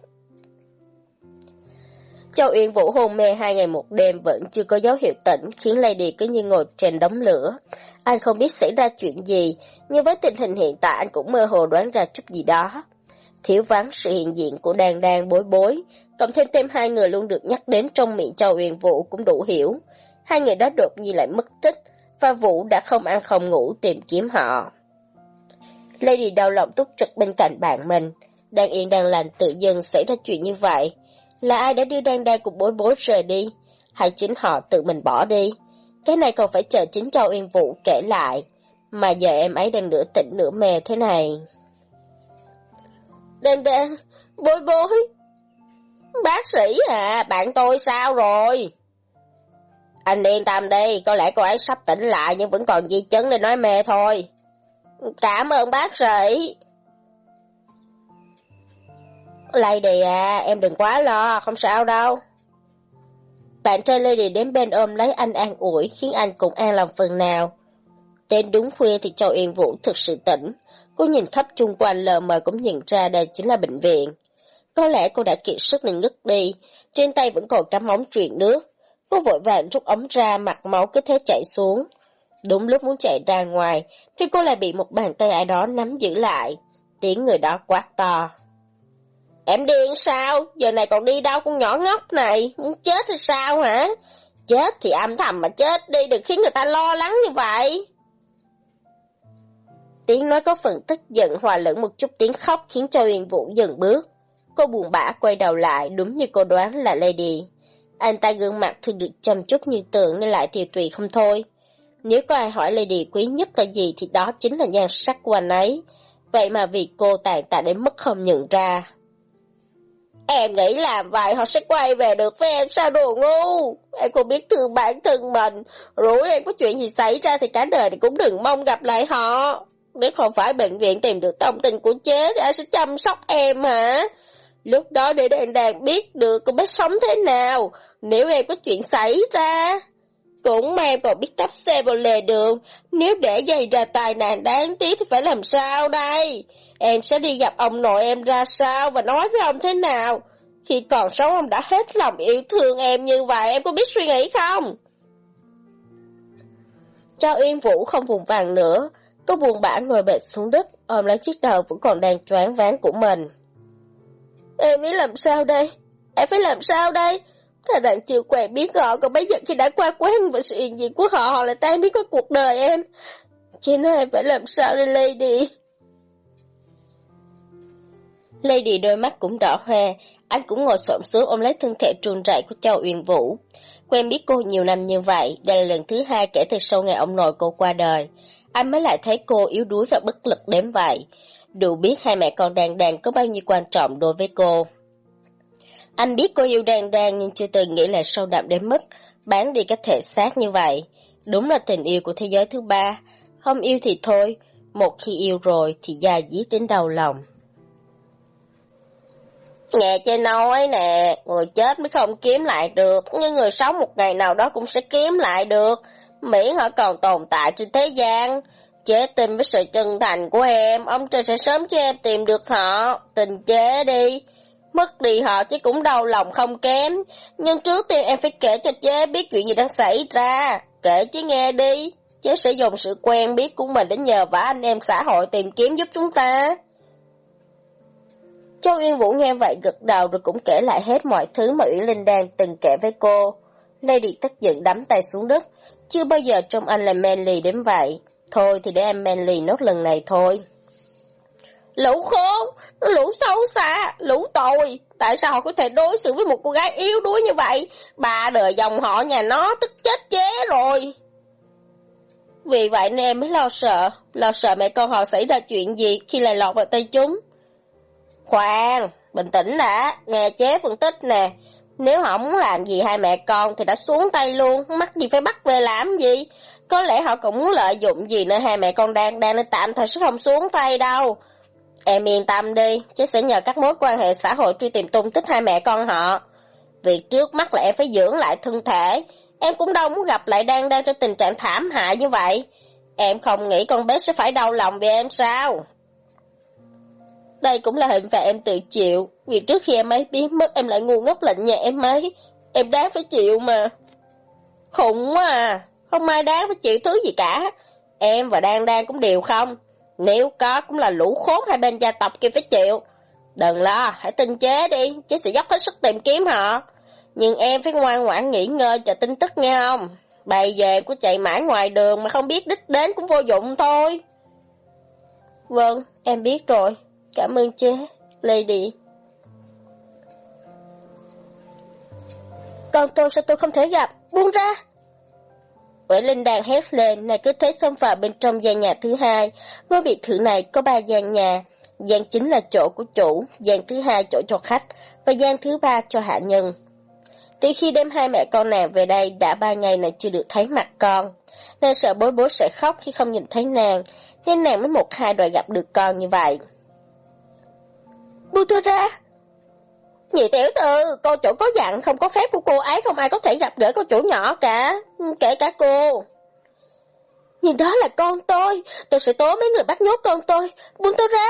Châu Uyên Vũ hôn mê hai ngày một đêm vẫn chưa có dấu hiệu tỉnh, khiến Lady cứ như ngồi trên đống lửa. Anh không biết xảy ra chuyện gì, nhưng với tình hình hiện tại anh cũng mơ hồ đoán ra chút gì đó. Thiếu vắng sự hiện diện của đàn đàn bối bối, cộng thêm thêm hai người luôn được nhắc đến trong miệng Châu Uyên Vũ cũng đủ hiểu. Hai người đó đột nhiên lại mất tích, và Vũ đã không ăn không ngủ tìm kiếm họ. Lady đau lòng túc trực bên cạnh bạn mình, đang yên đang lành tự dưng xảy ra chuyện như vậy. Là ai đã đưa Đan Đan cùng bối bối rời đi? Hay chính họ tự mình bỏ đi? Cái này còn phải chờ chính Châu Yên Vũ kể lại. Mà giờ em ấy đang nửa tỉnh nửa mê thế này. Đen đen, bối bối. Bác sĩ à, bạn tôi sao rồi? Anh yên tâm đi, có lẽ cô ấy sắp tỉnh lại nhưng vẫn còn di chứng để nói mê thôi. Cảm ơn bác sĩ. Lady à, em đừng quá lo, không sao đâu. Bạn trai Lady đến bên ôm lấy anh an ủi, khiến anh cũng an lòng phần nào. Đến đúng khuya thì Châu Yên Vũ thực sự tỉnh. Cô nhìn khắp chung quanh lờ mờ cũng nhận ra đây chính là bệnh viện. Có lẽ cô đã kiệt sức nên ngất đi, trên tay vẫn còn cắm móng truyền nước. Cô vội vàng rút ống ra, mặt máu cứ thế chảy xuống. Đúng lúc muốn chạy ra ngoài, thì cô lại bị một bàn tay ai đó nắm giữ lại. Tiếng người đó quát to. Em điên sao? Giờ này còn đi đâu con nhỏ ngốc này? Muốn chết hay sao hả? Chết thì âm thầm mà chết đi, đừng khiến người ta lo lắng như vậy. tiếng nói có phần tức giận hòa lẫn một chút tiếng khóc khiến cho Uyên Vũ dừng bước. Cô buồn bã quay đầu lại đúng như cô đoán là Lady. Anh ta gương mặt thường được chăm chút như tượng nên lại tiều tùy không thôi. Nếu có ai hỏi Lady quý nhất là gì thì đó chính là nhan sắc của anh ấy. Vậy mà vì cô tàn tạ đến mức không nhận ra. Em nghĩ làm vậy, họ sẽ quay về được với em sao đồ ngu. Em cũng biết thương bản thân mình. Rủi em có chuyện gì xảy ra thì cả đời thì cũng đừng mong gặp lại họ. Nếu không phải bệnh viện tìm được thông tin của chế thì ai sẽ chăm sóc em hả? Lúc đó để đàn đàn biết được cô bé sống thế nào. Nếu em có chuyện xảy ra. Cũng may còn biết tắp xe vào lề đường. Nếu để gây ra tai nạn đáng tiếc thì phải làm sao đây? Em sẽ đi gặp ông nội em ra sao và nói với ông thế nào? Khi còn sống ông đã hết lòng yêu thương em như vậy, em có biết suy nghĩ không? Cho Yên Vũ không vùng vàng nữa, cô buồn bã ngồi bệt xuống đất, ôm lấy chiếc đầu vẫn còn đang choáng váng của mình. Em biết làm sao đây? Em phải làm sao đây? Thà rằng chưa quen biết họ, còn bây giờ khi đã qua quen và sự hiện diện của họ, họ lại tan biết với cuộc đời em. Chị nói em phải làm sao đây Lady? Lady đôi mắt cũng đỏ hoe, anh cũng ngồi xổm xuống ôm lấy thân thể trùn rẩy của Châu Uyên Vũ. Quen biết cô nhiều năm như vậy, đây là lần thứ hai kể từ sau ngày ông nội cô qua đời. Anh mới lại thấy cô yếu đuối và bất lực đến vậy. Đủ biết hai mẹ con đang đang có bao nhiêu quan trọng đối với cô. Anh biết cô yêu đàn đàn nhưng chưa từng nghĩ là sâu đậm đến mức bán đi cái thể xác như vậy. Đúng là tình yêu của thế giới thứ ba. Không yêu thì thôi, một khi yêu rồi thì già giết đến đầu lòng. Nghe chơi nói nè, người chết mới không kiếm lại được, nhưng người sống một ngày nào đó cũng sẽ kiếm lại được, miễn họ còn tồn tại trên thế gian. Chế tin với sự chân thành của em, ông trời sẽ sớm cho em tìm được họ, tình chế đi. Mất đi họ chứ cũng đau lòng không kém, nhưng trước tiên em phải kể cho chế biết chuyện gì đang xảy ra, kể chứ nghe đi. Chế sẽ dùng sự quen biết của mình để nhờ vả anh em xã hội tìm kiếm giúp chúng ta. Châu Yên Vũ nghe vậy gật đầu rồi cũng kể lại hết mọi thứ mà Uyển Linh đang từng kể với cô. Lady tức giận đắm tay xuống đất, chưa bao giờ trông anh là manly đến vậy. Thôi thì để em manly nốt lần này thôi. Lũ khốn, lũ xấu xa, lũ tồi. Tại sao họ có thể đối xử với một cô gái yếu đuối như vậy? Ba đời dòng họ nhà nó tức chết chế rồi. Vì vậy nên em mới lo sợ, lo sợ mẹ con họ xảy ra chuyện gì khi lại lọt vào tay chúng. Khoan, bình tĩnh đã, nghe chế phân tích nè. Nếu họ muốn làm gì hai mẹ con thì đã xuống tay luôn, mắc gì phải bắt về làm gì. Có lẽ họ cũng muốn lợi dụng gì nữa hai mẹ con đang đang nên tạm thời sẽ không xuống tay đâu. Em yên tâm đi, chế sẽ nhờ các mối quan hệ xã hội truy tìm tung tích hai mẹ con họ. Việc trước mắt là em phải dưỡng lại thân thể. Em cũng đâu muốn gặp lại đang đang trong tình trạng thảm hại như vậy. Em không nghĩ con bé sẽ phải đau lòng vì em sao? Đây cũng là hình phạt em tự chịu, vì trước khi em ấy biến mất em lại ngu ngốc lạnh nhà em ấy. Em đáng phải chịu mà. Khủng quá à, không ai đáng phải chịu thứ gì cả. Em và Đan Đan cũng đều không. Nếu có cũng là lũ khốn hai bên gia tộc kia phải chịu. Đừng lo, hãy tin chế đi, chế sẽ dốc hết sức tìm kiếm họ. Nhưng em phải ngoan ngoãn nghỉ ngơi chờ tin tức nghe không? Bày về của chạy mãi ngoài đường mà không biết đích đến cũng vô dụng thôi. Vâng, em biết rồi. Cảm ơn chế, Lady. Còn tôi sao tôi không thể gặp? Buông ra! Quỷ Linh đang hét lên, này cứ thế xông vào bên trong gian nhà thứ hai. Ngôi biệt thự này có ba gian nhà. Gian chính là chỗ của chủ, gian thứ hai chỗ cho khách, và gian thứ ba cho hạ nhân. Từ khi đem hai mẹ con nàng về đây đã ba ngày này chưa được thấy mặt con. nàng sợ bối bối sẽ khóc khi không nhìn thấy nàng, nên nàng mới một hai đòi gặp được con như vậy. Buông tôi ra! Nhị tiểu thư, cô chủ có dặn không có phép của cô ấy không ai có thể gặp gỡ cô chủ nhỏ cả, kể cả cô. Nhưng đó là con tôi, tôi sẽ tố mấy người bắt nhốt con tôi, buông tôi ra.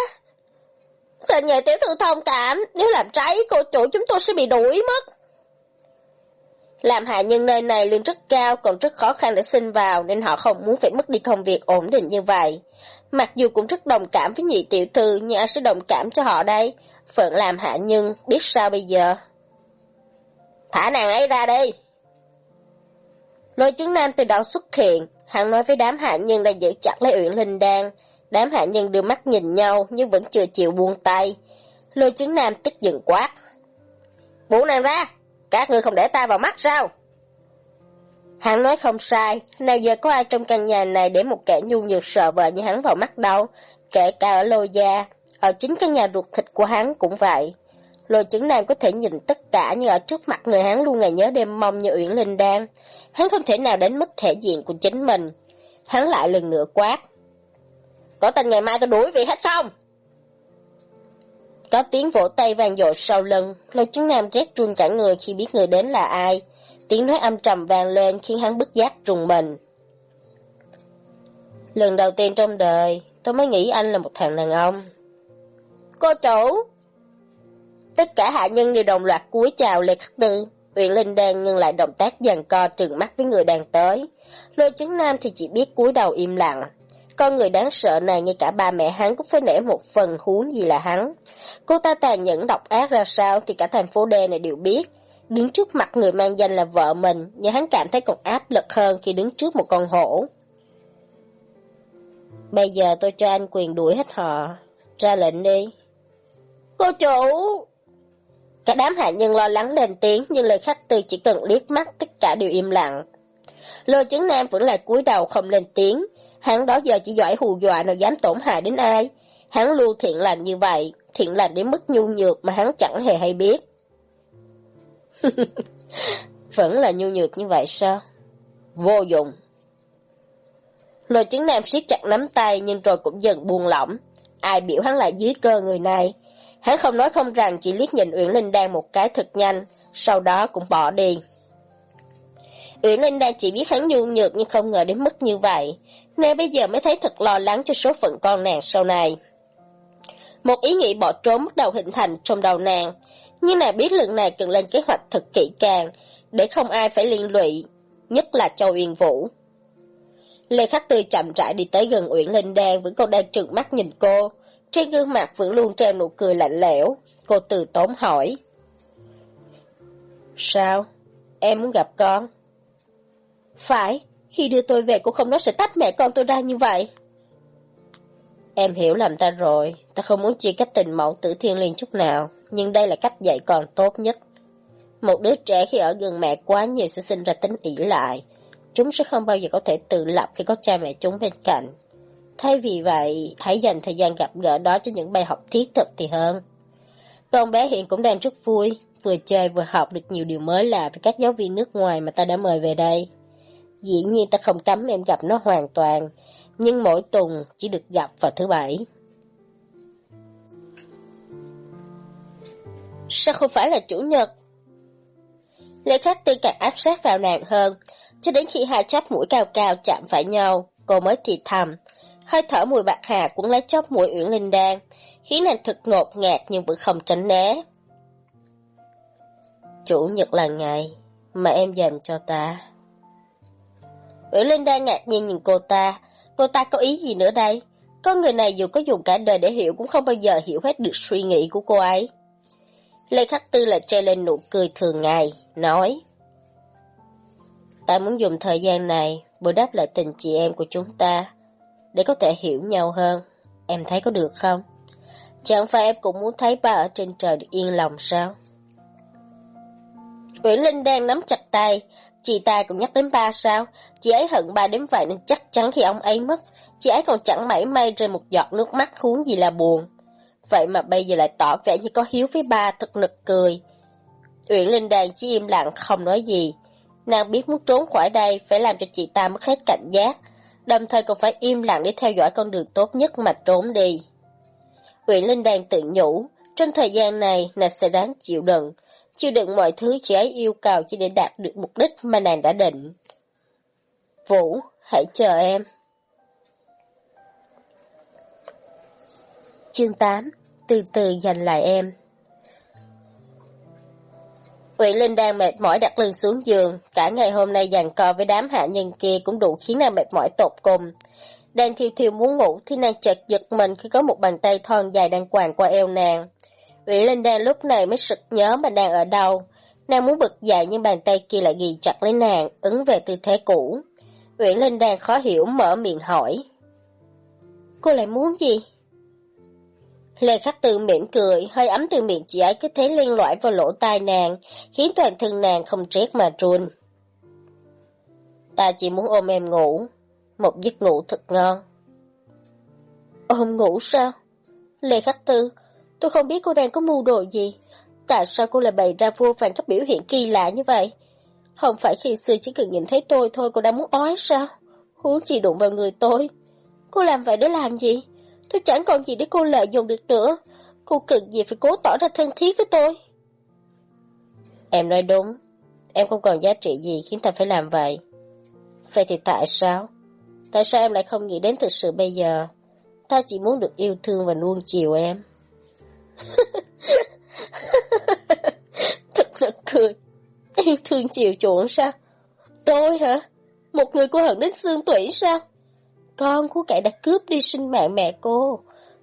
Xin nhị tiểu thư thông cảm, nếu làm trái cô chủ chúng tôi sẽ bị đuổi mất. Làm hại nhân nơi này lương rất cao còn rất khó khăn để xin vào nên họ không muốn phải mất đi công việc ổn định như vậy. Mặc dù cũng rất đồng cảm với nhị tiểu thư nhưng ai sẽ đồng cảm cho họ đây. Phận làm hạ nhân biết sao bây giờ. Thả nàng ấy ra đi. Lôi chứng nam từ đó xuất hiện, hắn nói với đám hạ nhân đang giữ chặt lấy Uyển Linh Đan. Đám hạ nhân đưa mắt nhìn nhau nhưng vẫn chưa chịu buông tay. Lôi chứng nam tức giận quát. Buông nàng ra! Các ngươi không để ta vào mắt sao? Hắn nói không sai, nào giờ có ai trong căn nhà này để một kẻ nhu nhược sợ vợ như hắn vào mắt đâu, kể cả ở lôi gia, ở chính căn nhà ruột thịt của hắn cũng vậy. Lôi chứng nam có thể nhìn tất cả như ở trước mặt người hắn luôn ngày nhớ đêm mong như Uyển Linh đang. Hắn không thể nào đánh mất thể diện của chính mình. Hắn lại lần nữa quát. Có tin ngày mai tôi đuổi vị hết không? Có tiếng vỗ tay vang dội sau lưng, lôi chứng nam rét run cả người khi biết người đến là ai. Tiếng nói âm trầm vang lên khiến hắn bức giác trùng mình. Lần đầu tiên trong đời, tôi mới nghĩ anh là một thằng đàn ông. Cô chủ! Tất cả hạ nhân đều đồng loạt cúi chào Lê Khắc Tư. Uyển Linh đang ngưng lại động tác dần co trừng mắt với người đang tới. Lôi chứng nam thì chỉ biết cúi đầu im lặng. Con người đáng sợ này ngay cả ba mẹ hắn cũng phải nể một phần huống gì là hắn. Cô ta tàn nhẫn độc ác ra sao thì cả thành phố đê này đều biết. Đứng trước mặt người mang danh là vợ mình, nhưng hắn cảm thấy còn áp lực hơn khi đứng trước một con hổ. Bây giờ tôi cho anh quyền đuổi hết họ. Ra lệnh đi. Cô chủ! Cả đám hạ nhân lo lắng lên tiếng, nhưng lời khách tư chỉ cần liếc mắt, tất cả đều im lặng. Lôi chứng nam vẫn là cúi đầu không lên tiếng, hắn đó giờ chỉ giỏi hù dọa nào dám tổn hại đến ai. Hắn lưu thiện lành như vậy, thiện lành đến mức nhu nhược mà hắn chẳng hề hay biết. vẫn là nhu nhược như vậy sao? Vô dụng. Lôi chứng nam siết chặt nắm tay nhưng rồi cũng dần buông lỏng. Ai biểu hắn lại dưới cơ người này, Hắn không nói không rằng chỉ liếc nhìn Uyển Linh Đan một cái thật nhanh, sau đó cũng bỏ đi. Uyển Linh Đan chỉ biết hắn nhu nhược nhưng không ngờ đến mức như vậy, nên bây giờ mới thấy thật lo lắng cho số phận con nàng sau này. Một ý nghĩ bỏ trốn bắt đầu hình thành trong đầu nàng, nhưng nàng biết lần này cần lên kế hoạch thật kỹ càng, để không ai phải liên lụy, nhất là Châu Uyên Vũ. Lê Khắc Tư chậm rãi đi tới gần Uyển Linh Đan vẫn còn đang trừng mắt nhìn cô, trên gương mặt vẫn luôn treo nụ cười lạnh lẽo, cô từ tốn hỏi. Sao? Em muốn gặp con? Phải, khi đưa tôi về cô không nói sẽ tách mẹ con tôi ra như vậy. Em hiểu làm ta rồi, ta không muốn chia cách tình mẫu tử thiên liên chút nào, nhưng đây là cách dạy con tốt nhất. Một đứa trẻ khi ở gần mẹ quá nhiều sẽ sinh ra tính ỷ lại. Chúng sẽ không bao giờ có thể tự lập khi có cha mẹ chúng bên cạnh. Thay vì vậy, hãy dành thời gian gặp gỡ đó cho những bài học thiết thực thì hơn. Con bé hiện cũng đang rất vui, vừa chơi vừa học được nhiều điều mới lạ với các giáo viên nước ngoài mà ta đã mời về đây. Dĩ nhiên ta không cấm em gặp nó hoàn toàn, nhưng mỗi tuần chỉ được gặp vào thứ bảy. Sao không phải là chủ nhật? Lê Khắc Tư càng áp sát vào nàng hơn, cho đến khi hai chắp mũi cao cao chạm phải nhau, cô mới thì thầm, hơi thở mùi bạc hà cũng lấy chóp mũi Uyển Linh Đan, khiến nàng thật ngột ngạt nhưng vẫn không tránh né. Chủ nhật là ngày mà em dành cho ta. Uyển Linh Đan ngạc nhiên nhìn cô ta, cô ta có ý gì nữa đây? Con người này dù có dùng cả đời để hiểu cũng không bao giờ hiểu hết được suy nghĩ của cô ấy. Lê Khắc Tư lại treo lên nụ cười thường ngày, nói Ta muốn dùng thời gian này bù đắp lại tình chị em của chúng ta để có thể hiểu nhau hơn. Em thấy có được không? Chẳng phải em cũng muốn thấy ba ở trên trời được yên lòng sao? Uyển Linh đang nắm chặt tay, chị ta cũng nhắc đến ba sao? Chị ấy hận ba đến vậy nên chắc chắn khi ông ấy mất, chị ấy còn chẳng mảy may rơi một giọt nước mắt huống gì là buồn. Vậy mà bây giờ lại tỏ vẻ như có hiếu với ba thật nực cười. Uyển Linh đàn chỉ im lặng không nói gì. Nàng biết muốn trốn khỏi đây phải làm cho chị ta mất hết cảnh giác, đồng thời còn phải im lặng để theo dõi con đường tốt nhất mà trốn đi. Nguyễn Linh đang tự nhủ, trong thời gian này nàng sẽ đáng chịu đựng, chịu đựng mọi thứ chị ấy yêu cầu chỉ để đạt được mục đích mà nàng đã định. Vũ, hãy chờ em. Chương 8 Từ từ giành lại em Uyển Linh đang mệt mỏi đặt lưng xuống giường, cả ngày hôm nay dàn co với đám hạ nhân kia cũng đủ khiến nàng mệt mỏi tột cùng. Đang thiêu thiêu muốn ngủ thì nàng chợt giật mình khi có một bàn tay thon dài đang quàng qua eo nàng. Uyển Linh đang lúc này mới sực nhớ mà đang ở đâu. Nàng muốn bật dậy nhưng bàn tay kia lại ghi chặt lấy nàng, ứng về tư thế cũ. Uyển Linh đang khó hiểu mở miệng hỏi. Cô lại muốn gì? Lê Khắc Tư mỉm cười, hơi ấm từ miệng chị ấy cứ thế liên loại vào lỗ tai nàng, khiến toàn thân nàng không rét mà run. Ta chỉ muốn ôm em ngủ, một giấc ngủ thật ngon. Ôm ngủ sao? Lê Khắc Tư, tôi không biết cô đang có mưu đồ gì. Tại sao cô lại bày ra vô vàn các biểu hiện kỳ lạ như vậy? Không phải khi xưa chỉ cần nhìn thấy tôi thôi cô đã muốn ói sao? Huống chỉ đụng vào người tôi. Cô làm vậy để làm gì? Tôi chẳng còn gì để cô lợi dụng được nữa. Cô cần gì phải cố tỏ ra thân thiết với tôi? Em nói đúng. Em không còn giá trị gì khiến ta phải làm vậy. Vậy thì tại sao? Tại sao em lại không nghĩ đến thực sự bây giờ? Ta chỉ muốn được yêu thương và nuông chiều em. Thật là cười. Yêu thương chiều chuộng sao? Tôi hả? Một người cô hận đến xương tủy sao? Con của kẻ đã cướp đi sinh mạng mẹ cô.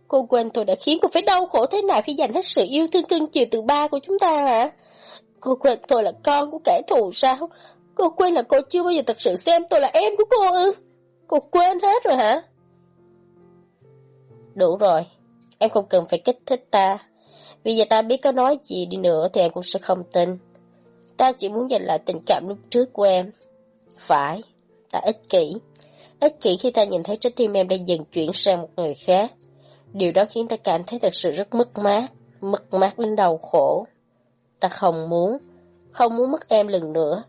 Cô quên tôi đã khiến cô phải đau khổ thế nào khi dành hết sự yêu thương cưng chiều từ ba của chúng ta hả? Cô quên tôi là con của kẻ thù sao? Cô quên là cô chưa bao giờ thật sự xem tôi là em của cô ư? Cô quên hết rồi hả? Đủ rồi, em không cần phải kích thích ta. Vì giờ ta biết có nói gì đi nữa thì em cũng sẽ không tin. Ta chỉ muốn giành lại tình cảm lúc trước của em. Phải, ta ích kỷ. Ích kỷ khi ta nhìn thấy trái tim em đang dần chuyển sang một người khác. Điều đó khiến ta cảm thấy thật sự rất mất mát, mất mát đến đau khổ. Ta không muốn, không muốn mất em lần nữa,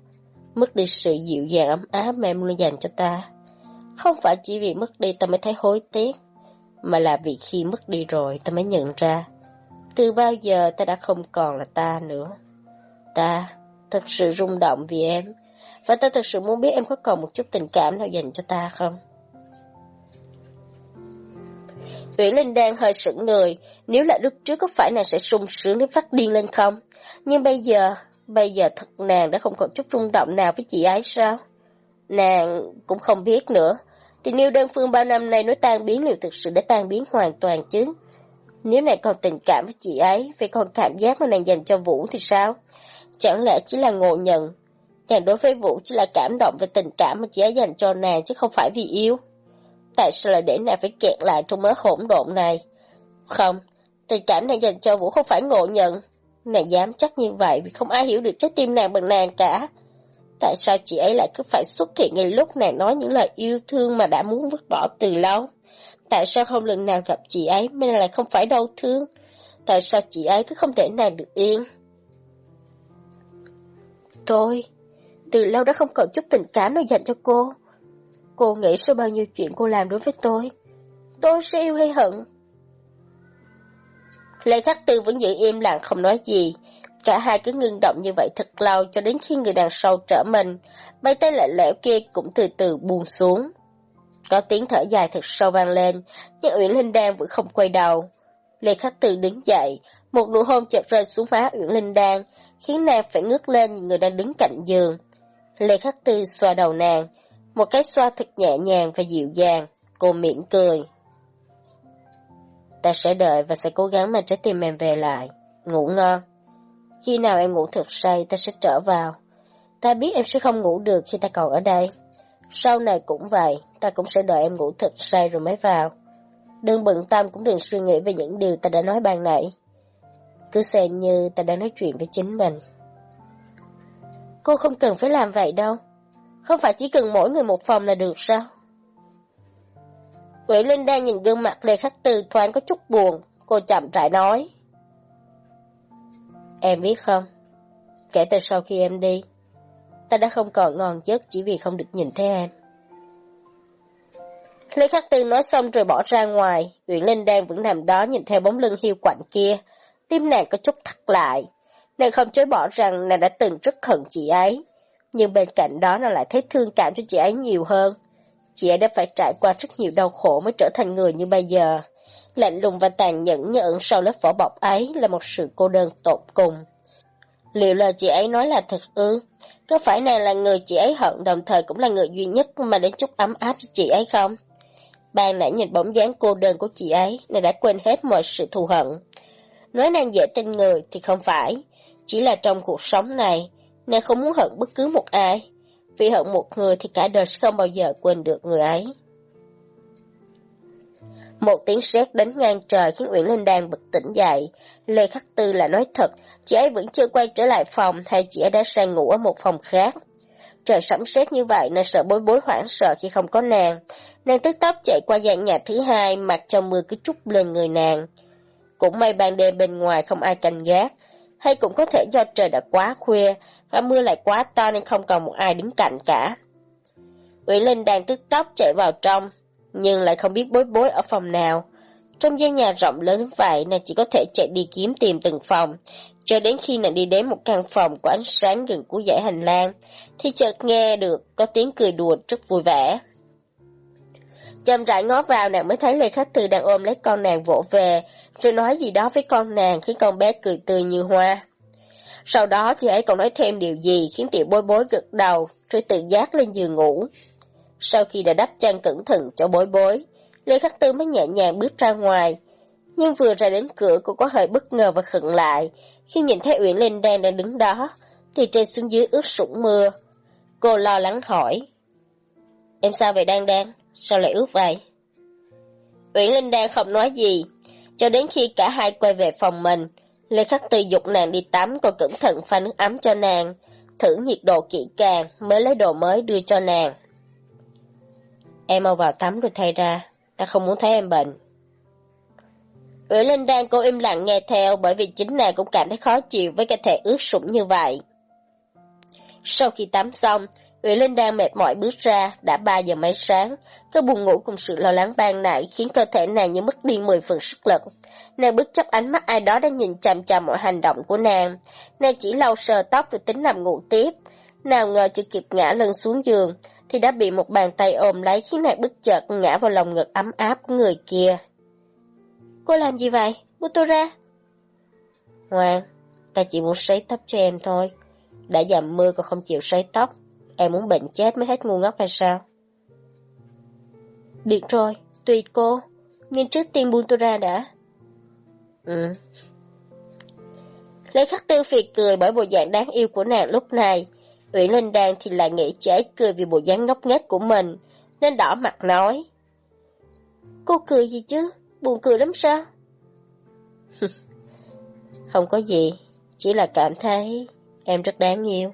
mất đi sự dịu dàng ấm áp mà em luôn dành cho ta. Không phải chỉ vì mất đi ta mới thấy hối tiếc, mà là vì khi mất đi rồi ta mới nhận ra. Từ bao giờ ta đã không còn là ta nữa. Ta thật sự rung động vì em, và ta thật sự muốn biết em có còn một chút tình cảm nào dành cho ta không? Uyển Linh đang hơi sững người, nếu là lúc trước có phải nàng sẽ sung sướng đến phát điên lên không? Nhưng bây giờ, bây giờ thật nàng đã không còn chút rung động nào với chị ấy sao? Nàng cũng không biết nữa. Tình yêu đơn phương bao năm nay nói tan biến liệu thực sự đã tan biến hoàn toàn chứ. Nếu nàng còn tình cảm với chị ấy, về còn cảm giác mà nàng dành cho Vũ thì sao? Chẳng lẽ chỉ là ngộ nhận? Nàng đối với Vũ chỉ là cảm động về tình cảm mà chị ấy dành cho nàng chứ không phải vì yêu. Tại sao lại để nàng phải kẹt lại trong mớ hỗn độn này? Không, tình cảm nàng dành cho Vũ không phải ngộ nhận. Nàng dám chắc như vậy vì không ai hiểu được trái tim nàng bằng nàng cả. Tại sao chị ấy lại cứ phải xuất hiện ngay lúc nàng nói những lời yêu thương mà đã muốn vứt bỏ từ lâu? Tại sao không lần nào gặp chị ấy mà lại không phải đau thương? Tại sao chị ấy cứ không để nàng được yên? Tôi, từ lâu đã không còn chút tình cảm nào dành cho cô. Cô nghĩ sau bao nhiêu chuyện cô làm đối với tôi, tôi sẽ yêu hay hận? Lê Khắc Tư vẫn giữ im lặng không nói gì. Cả hai cứ ngưng động như vậy thật lâu cho đến khi người đàn sâu trở mình, bay tay lạnh lẽo kia cũng từ từ buông xuống. Có tiếng thở dài thật sâu vang lên, nhưng Uyển Linh Đan vẫn không quay đầu. Lê Khắc Tư đứng dậy, một nụ hôn chợt rơi xuống má Uyển Linh Đan, khiến nàng phải ngước lên nhìn người đang đứng cạnh giường. Lê Khắc Tư xoa đầu nàng, một cái xoa thật nhẹ nhàng và dịu dàng, cô mỉm cười. Ta sẽ đợi và sẽ cố gắng mà trái tim em về lại. Ngủ ngon. Khi nào em ngủ thật say, ta sẽ trở vào. Ta biết em sẽ không ngủ được khi ta còn ở đây. Sau này cũng vậy, ta cũng sẽ đợi em ngủ thật say rồi mới vào. Đừng bận tâm cũng đừng suy nghĩ về những điều ta đã nói ban nãy. Cứ xem như ta đang nói chuyện với chính mình. Cô không cần phải làm vậy đâu. Không phải chỉ cần mỗi người một phòng là được sao? Quỷ Linh đang nhìn gương mặt Lê Khắc Tư thoáng có chút buồn, cô chậm rãi nói. Em biết không, kể từ sau khi em đi, ta đã không còn ngon giấc chỉ vì không được nhìn thấy em. Lê Khắc Tư nói xong rồi bỏ ra ngoài, Uyển Linh đang vẫn nằm đó nhìn theo bóng lưng hiu quạnh kia, tim nàng có chút thắt lại. Nàng không chối bỏ rằng nàng đã từng rất hận chị ấy, nhưng bên cạnh đó nàng lại thấy thương cảm cho chị ấy nhiều hơn. Chị ấy đã phải trải qua rất nhiều đau khổ mới trở thành người như bây giờ. Lạnh lùng và tàn nhẫn như ẩn sau lớp vỏ bọc ấy là một sự cô đơn tột cùng. Liệu lời chị ấy nói là thật ư? Có phải nàng là người chị ấy hận đồng thời cũng là người duy nhất mà đến chút ấm áp cho chị ấy không? Ban nãy nhìn bóng dáng cô đơn của chị ấy, nàng đã quên hết mọi sự thù hận. Nói nàng dễ tin người thì không phải, chỉ là trong cuộc sống này, nàng không muốn hận bất cứ một ai. Vì hận một người thì cả đời sẽ không bao giờ quên được người ấy. Một tiếng sét đánh ngang trời khiến Uyển Linh đang bực tỉnh dậy. Lê Khắc Tư là nói thật, chị ấy vẫn chưa quay trở lại phòng hay chị ấy đã sang ngủ ở một phòng khác. Trời sấm sét như vậy nên sợ bối bối hoảng sợ khi không có nàng. Nàng tức tốc chạy qua gian nhà thứ hai, mặc cho mưa cứ trút lên người nàng. Cũng may ban đêm bên ngoài không ai canh gác, hay cũng có thể do trời đã quá khuya, và mưa lại quá to nên không còn một ai đứng cạnh cả. Uy Linh đang tức tốc chạy vào trong, nhưng lại không biết bối bối ở phòng nào. Trong gian nhà rộng lớn vậy, nàng chỉ có thể chạy đi kiếm tìm từng phòng, cho đến khi nàng đi đến một căn phòng có ánh sáng gần cuối dãy hành lang, thì chợt nghe được có tiếng cười đùa rất vui vẻ. Chậm rãi ngó vào nàng mới thấy Lê Khách Từ đang ôm lấy con nàng vỗ về, rồi nói gì đó với con nàng khiến con bé cười tươi như hoa. Sau đó chị ấy còn nói thêm điều gì khiến tiểu bối bối gật đầu, rồi tự giác lên giường ngủ. Sau khi đã đắp chăn cẩn thận cho bối bối, Lê Khắc Tư mới nhẹ nhàng bước ra ngoài. Nhưng vừa ra đến cửa cô có hơi bất ngờ và khựng lại, khi nhìn thấy Uyển Linh đang đang đứng đó, thì trên xuống dưới ướt sũng mưa. Cô lo lắng hỏi. Em sao vậy đang đang Sao lại ướt vậy? Uyển Linh đang không nói gì, cho đến khi cả hai quay về phòng mình. Lê Khắc Tư dục nàng đi tắm còn cẩn thận pha nước ấm cho nàng, thử nhiệt độ kỹ càng mới lấy đồ mới đưa cho nàng. Em mau vào tắm rồi thay ra, ta không muốn thấy em bệnh. Uyển Linh đang cố im lặng nghe theo bởi vì chính nàng cũng cảm thấy khó chịu với cái thể ướt sũng như vậy. Sau khi tắm xong, Uyển Linh đang mệt mỏi bước ra, đã 3 giờ mấy sáng. Cái buồn ngủ cùng sự lo lắng ban nãy khiến cơ thể nàng như mất đi 10 phần sức lực. Nàng bước chấp ánh mắt ai đó đang nhìn chằm chằm mọi hành động của nàng. Nàng chỉ lau sờ tóc rồi tính nằm ngủ tiếp. Nào ngờ chưa kịp ngã lưng xuống giường, thì đã bị một bàn tay ôm lấy khiến nàng bất chợt ngã vào lòng ngực ấm áp của người kia. Cô làm gì vậy? Buông tôi ra. Ngoan, ta chỉ muốn sấy tóc cho em thôi. Đã dầm mưa còn không chịu sấy tóc. Em muốn bệnh chết mới hết ngu ngốc hay sao? Được rồi, tùy cô. Nhưng trước tiên buông tôi ra đã. Ừ. Lê Khắc Tư Việt cười bởi bộ dạng đáng yêu của nàng lúc này. Uyển Linh Đan thì lại nghĩ chế cười vì bộ dáng ngốc nghếch của mình, nên đỏ mặt nói. Cô cười gì chứ? Buồn cười lắm sao? Không có gì, chỉ là cảm thấy em rất đáng yêu.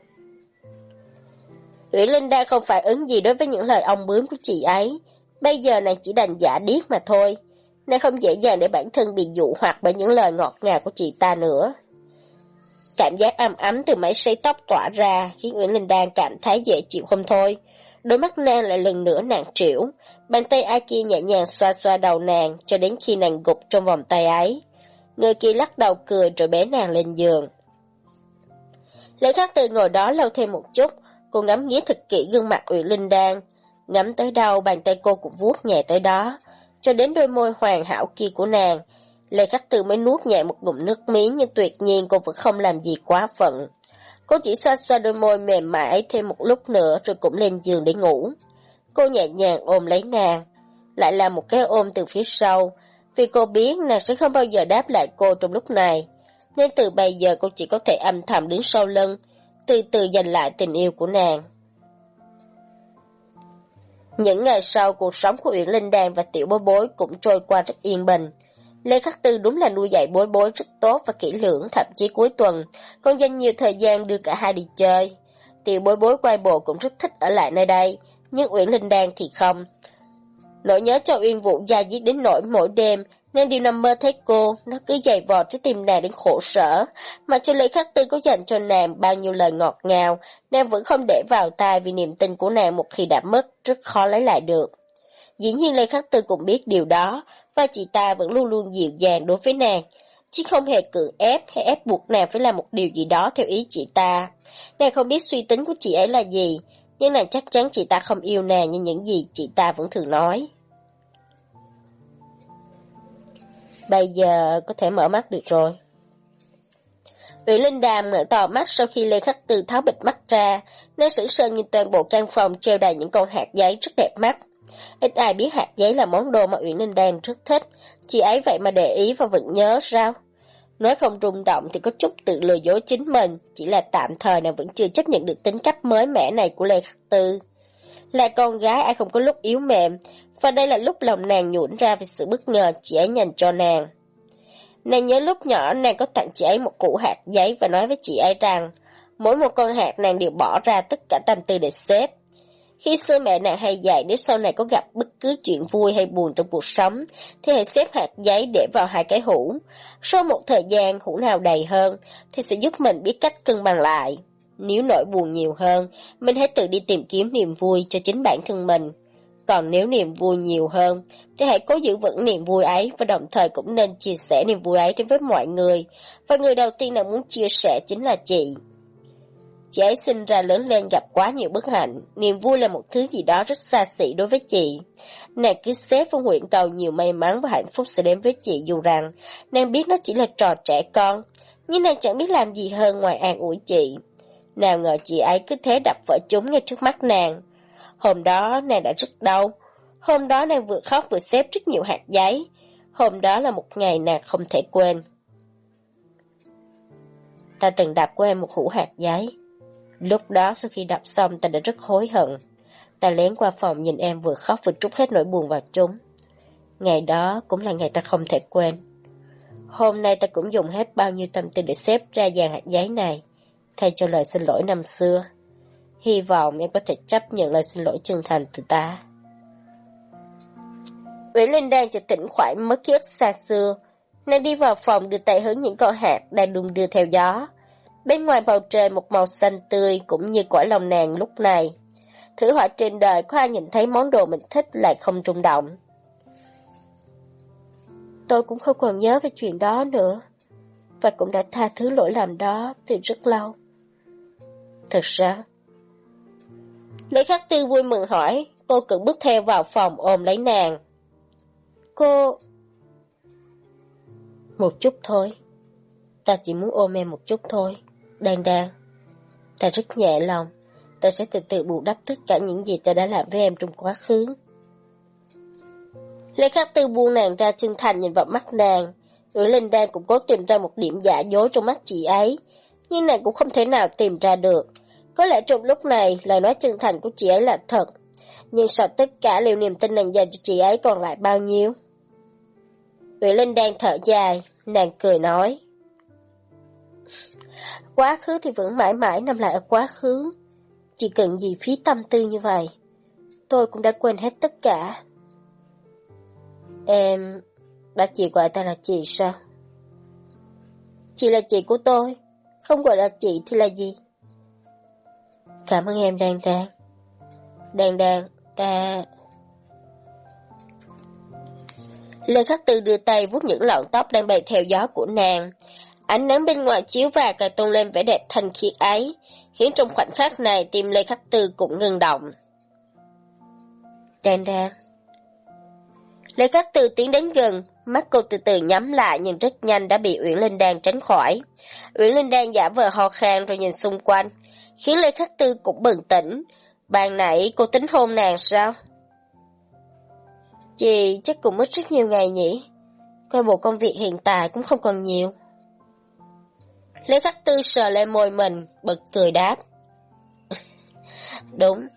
Uyển Linh Đang không phải ứng gì đối với những lời ông bướm của chị ấy. Bây giờ nàng chỉ đành giả điếc mà thôi. Nàng không dễ dàng để bản thân bị dụ hoặc bởi những lời ngọt ngào của chị ta nữa. Cảm giác ấm ấm từ máy sấy tóc tỏa ra khiến Nguyễn Linh Đang cảm thấy dễ chịu không thôi. Đôi mắt nàng lại lần nữa nàng trĩu, bàn tay ai kia nhẹ nhàng xoa xoa đầu nàng cho đến khi nàng gục trong vòng tay ấy. Người kia lắc đầu cười rồi bế nàng lên giường. Lê Khắc Từ ngồi đó lâu thêm một chút, cô ngắm nghía thật kỹ gương mặt Uyển Linh đang Ngắm tới đâu bàn tay cô cũng vuốt nhẹ tới đó, cho đến đôi môi hoàn hảo kia của nàng, Lê Khắc Tư mới nuốt nhẹ một ngụm nước miếng nhưng tuyệt nhiên cô vẫn không làm gì quá phận. Cô chỉ xoa xoa đôi môi mềm mại thêm một lúc nữa rồi cũng lên giường để ngủ. Cô nhẹ nhàng ôm lấy nàng, lại là một cái ôm từ phía sau, vì cô biết nàng sẽ không bao giờ đáp lại cô trong lúc này. Nên từ bây giờ cô chỉ có thể âm thầm đứng sau lưng, từ từ giành lại tình yêu của nàng. Những ngày sau, cuộc sống của Uyển Linh Đàn và Tiểu Bối Bối cũng trôi qua rất yên bình. Lê Khắc Tư đúng là nuôi dạy bối bối rất tốt và kỹ lưỡng, thậm chí cuối tuần, còn dành nhiều thời gian đưa cả hai đi chơi. Tiểu bối bối quay bộ cũng rất thích ở lại nơi đây, nhưng Uyển Linh Đan thì không. Nỗi nhớ cho Uyên Vũ gia diết đến nỗi mỗi đêm, nên điều nằm mơ thấy cô, nó cứ dày vò trái tim nàng đến khổ sở. Mà cho Lê Khắc Tư có dành cho nàng bao nhiêu lời ngọt ngào, nàng vẫn không để vào tai vì niềm tin của nàng một khi đã mất, rất khó lấy lại được. Dĩ nhiên Lê Khắc Tư cũng biết điều đó, và chị ta vẫn luôn luôn dịu dàng đối với nàng, chứ không hề cưỡng ép hay ép buộc nàng phải làm một điều gì đó theo ý chị ta. Nàng không biết suy tính của chị ấy là gì, nhưng nàng chắc chắn chị ta không yêu nàng như những gì chị ta vẫn thường nói. Bây giờ có thể mở mắt được rồi. Vị Linh Đàm mở to mắt sau khi Lê Khắc Tư tháo bịch mắt ra, nên sững sờ nhìn toàn bộ căn phòng treo đầy những con hạt giấy rất đẹp mắt. Ít ai biết hạt giấy là món đồ mà Uyển linh đàm rất thích, chị ấy vậy mà để ý và vẫn nhớ sao? Nói không rung động thì có chút tự lừa dối chính mình, chỉ là tạm thời nàng vẫn chưa chấp nhận được tính cách mới mẻ này của Lê Khắc Tư. Là con gái ai không có lúc yếu mềm, và đây là lúc lòng nàng nhũn ra vì sự bất ngờ chị ấy dành cho nàng. Nàng nhớ lúc nhỏ nàng có tặng chị ấy một củ hạt giấy và nói với chị ấy rằng mỗi một con hạt nàng đều bỏ ra tất cả tâm tư để xếp. Khi xưa mẹ nàng hay dạy nếu sau này có gặp bất cứ chuyện vui hay buồn trong cuộc sống, thì hãy xếp hạt giấy để vào hai cái hũ. Sau một thời gian, hũ nào đầy hơn, thì sẽ giúp mình biết cách cân bằng lại. Nếu nỗi buồn nhiều hơn, mình hãy tự đi tìm kiếm niềm vui cho chính bản thân mình. Còn nếu niềm vui nhiều hơn, thì hãy cố giữ vững niềm vui ấy và đồng thời cũng nên chia sẻ niềm vui ấy đến với mọi người. Và người đầu tiên nào muốn chia sẻ chính là chị. Chị ấy sinh ra lớn lên gặp quá nhiều bất hạnh, niềm vui là một thứ gì đó rất xa xỉ đối với chị. Nàng cứ xếp và nguyện cầu nhiều may mắn và hạnh phúc sẽ đến với chị dù rằng nàng biết nó chỉ là trò trẻ con, nhưng nàng chẳng biết làm gì hơn ngoài an ủi chị. Nào ngờ chị ấy cứ thế đập vỡ chúng ngay trước mắt nàng. Hôm đó nàng đã rất đau. Hôm đó nàng vừa khóc vừa xếp rất nhiều hạt giấy. Hôm đó là một ngày nàng không thể quên. Ta từng đạp của em một hũ hạt giấy. Lúc đó sau khi đạp xong ta đã rất hối hận. Ta lén qua phòng nhìn em vừa khóc vừa trút hết nỗi buồn vào chúng. Ngày đó cũng là ngày ta không thể quên. Hôm nay ta cũng dùng hết bao nhiêu tâm tư để xếp ra dàn hạt giấy này, thay cho lời xin lỗi năm xưa. Hy vọng em có thể chấp nhận lời xin lỗi chân thành từ ta. Uyển Linh đang chợt tỉnh khỏi mất ký ức xa xưa. Nàng đi vào phòng đưa tay hướng những con hạt đang đung đưa theo gió. Bên ngoài bầu trời một màu xanh tươi cũng như cõi lòng nàng lúc này. Thử hỏi trên đời có ai nhìn thấy món đồ mình thích lại không rung động. Tôi cũng không còn nhớ về chuyện đó nữa. Và cũng đã tha thứ lỗi lầm đó từ rất lâu. Thật sao? Lễ khắc tư vui mừng hỏi, cô cần bước theo vào phòng ôm lấy nàng. Cô... Một chút thôi. Ta chỉ muốn ôm em một chút thôi. Đan Đan, Ta rất nhẹ lòng. Ta sẽ từ từ bù đắp tất cả những gì ta đã làm với em trong quá khứ. Lê Khắc Tư buông nàng ra chân thành nhìn vào mắt nàng. Uyển Linh Đan cũng cố tìm ra một điểm giả dối trong mắt chị ấy. Nhưng nàng cũng không thể nào tìm ra được. Có lẽ trong lúc này, lời nói chân thành của chị ấy là thật. Nhưng sau tất cả liệu niềm tin nàng dành cho chị ấy còn lại bao nhiêu? Uyển Linh đang thở dài, nàng cười nói. Quá khứ thì vẫn mãi mãi nằm lại ở quá khứ. Chỉ cần gì phí tâm tư như vậy. Tôi cũng đã quên hết tất cả. Em... Đã chị gọi ta là chị sao? Chị là chị của tôi. Không gọi là chị thì là gì? Cảm ơn em Đan Đan. Đan Đan, ta... Lê Khắc Tư đưa tay vuốt những lọn tóc đang bay theo gió của nàng. Ánh nắng bên ngoài chiếu và cài tôn lên vẻ đẹp thanh khiết ấy, khiến trong khoảnh khắc này tim Lê Khắc Tư cũng ngừng động. Đan Đan Lê Khắc Tư tiến đến gần, mắt cô từ từ nhắm lại nhưng rất nhanh đã bị Uyển Linh Đan tránh khỏi. Uyển Linh Đan giả vờ ho khan rồi nhìn xung quanh, khiến Lê Khắc Tư cũng bừng tỉnh. Bạn nãy cô tính hôn nàng sao? Chị chắc cũng mất rất nhiều ngày nhỉ? Coi bộ công việc hiện tại cũng không còn nhiều. Lê Khắc Tư sờ lên môi mình, bật cười đáp. Đúng,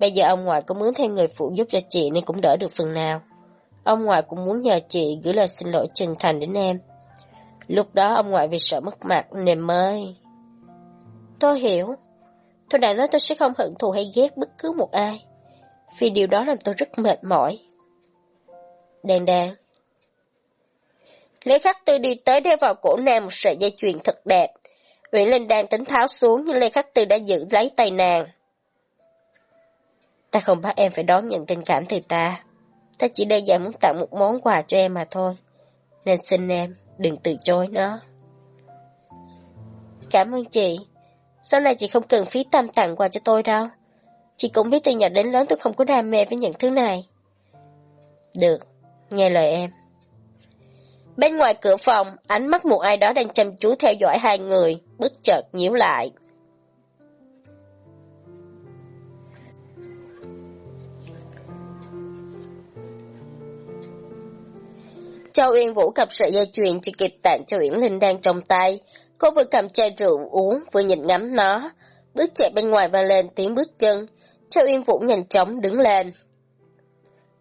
bây giờ ông ngoại có muốn thêm người phụ giúp cho chị nên cũng đỡ được phần nào. Ông ngoại cũng muốn nhờ chị gửi lời xin lỗi chân thành đến em. Lúc đó ông ngoại vì sợ mất mặt nên mới... Tôi hiểu. Tôi đã nói tôi sẽ không hận thù hay ghét bất cứ một ai. Vì điều đó làm tôi rất mệt mỏi. Đàn đàn. Lê Khắc Tư đi tới đeo vào cổ nàng một sợi dây chuyền thật đẹp. Uyển Linh đang tính tháo xuống nhưng Lê Khắc Tư đã giữ lấy tay nàng. Ta không bắt em phải đón nhận tình cảm từ ta. Ta chỉ đơn giản muốn tặng một món quà cho em mà thôi. Nên xin em, đừng từ chối nó. Cảm ơn chị. Sau này chị không cần phí tâm tặng quà cho tôi đâu. Chị cũng biết từ nhỏ đến lớn tôi không có đam mê với những thứ này. Được, nghe lời em. Bên ngoài cửa phòng, ánh mắt một ai đó đang chăm chú theo dõi hai người, bất chợt nhíu lại. Châu Uyên Vũ cặp sợi dây chuyền chỉ kịp tặng cho Uyển Linh đang trong tay. Cô vừa cầm chai rượu uống, vừa nhìn ngắm nó. Bước chạy bên ngoài và lên tiếng bước chân. Châu yên Vũ nhanh chóng đứng lên.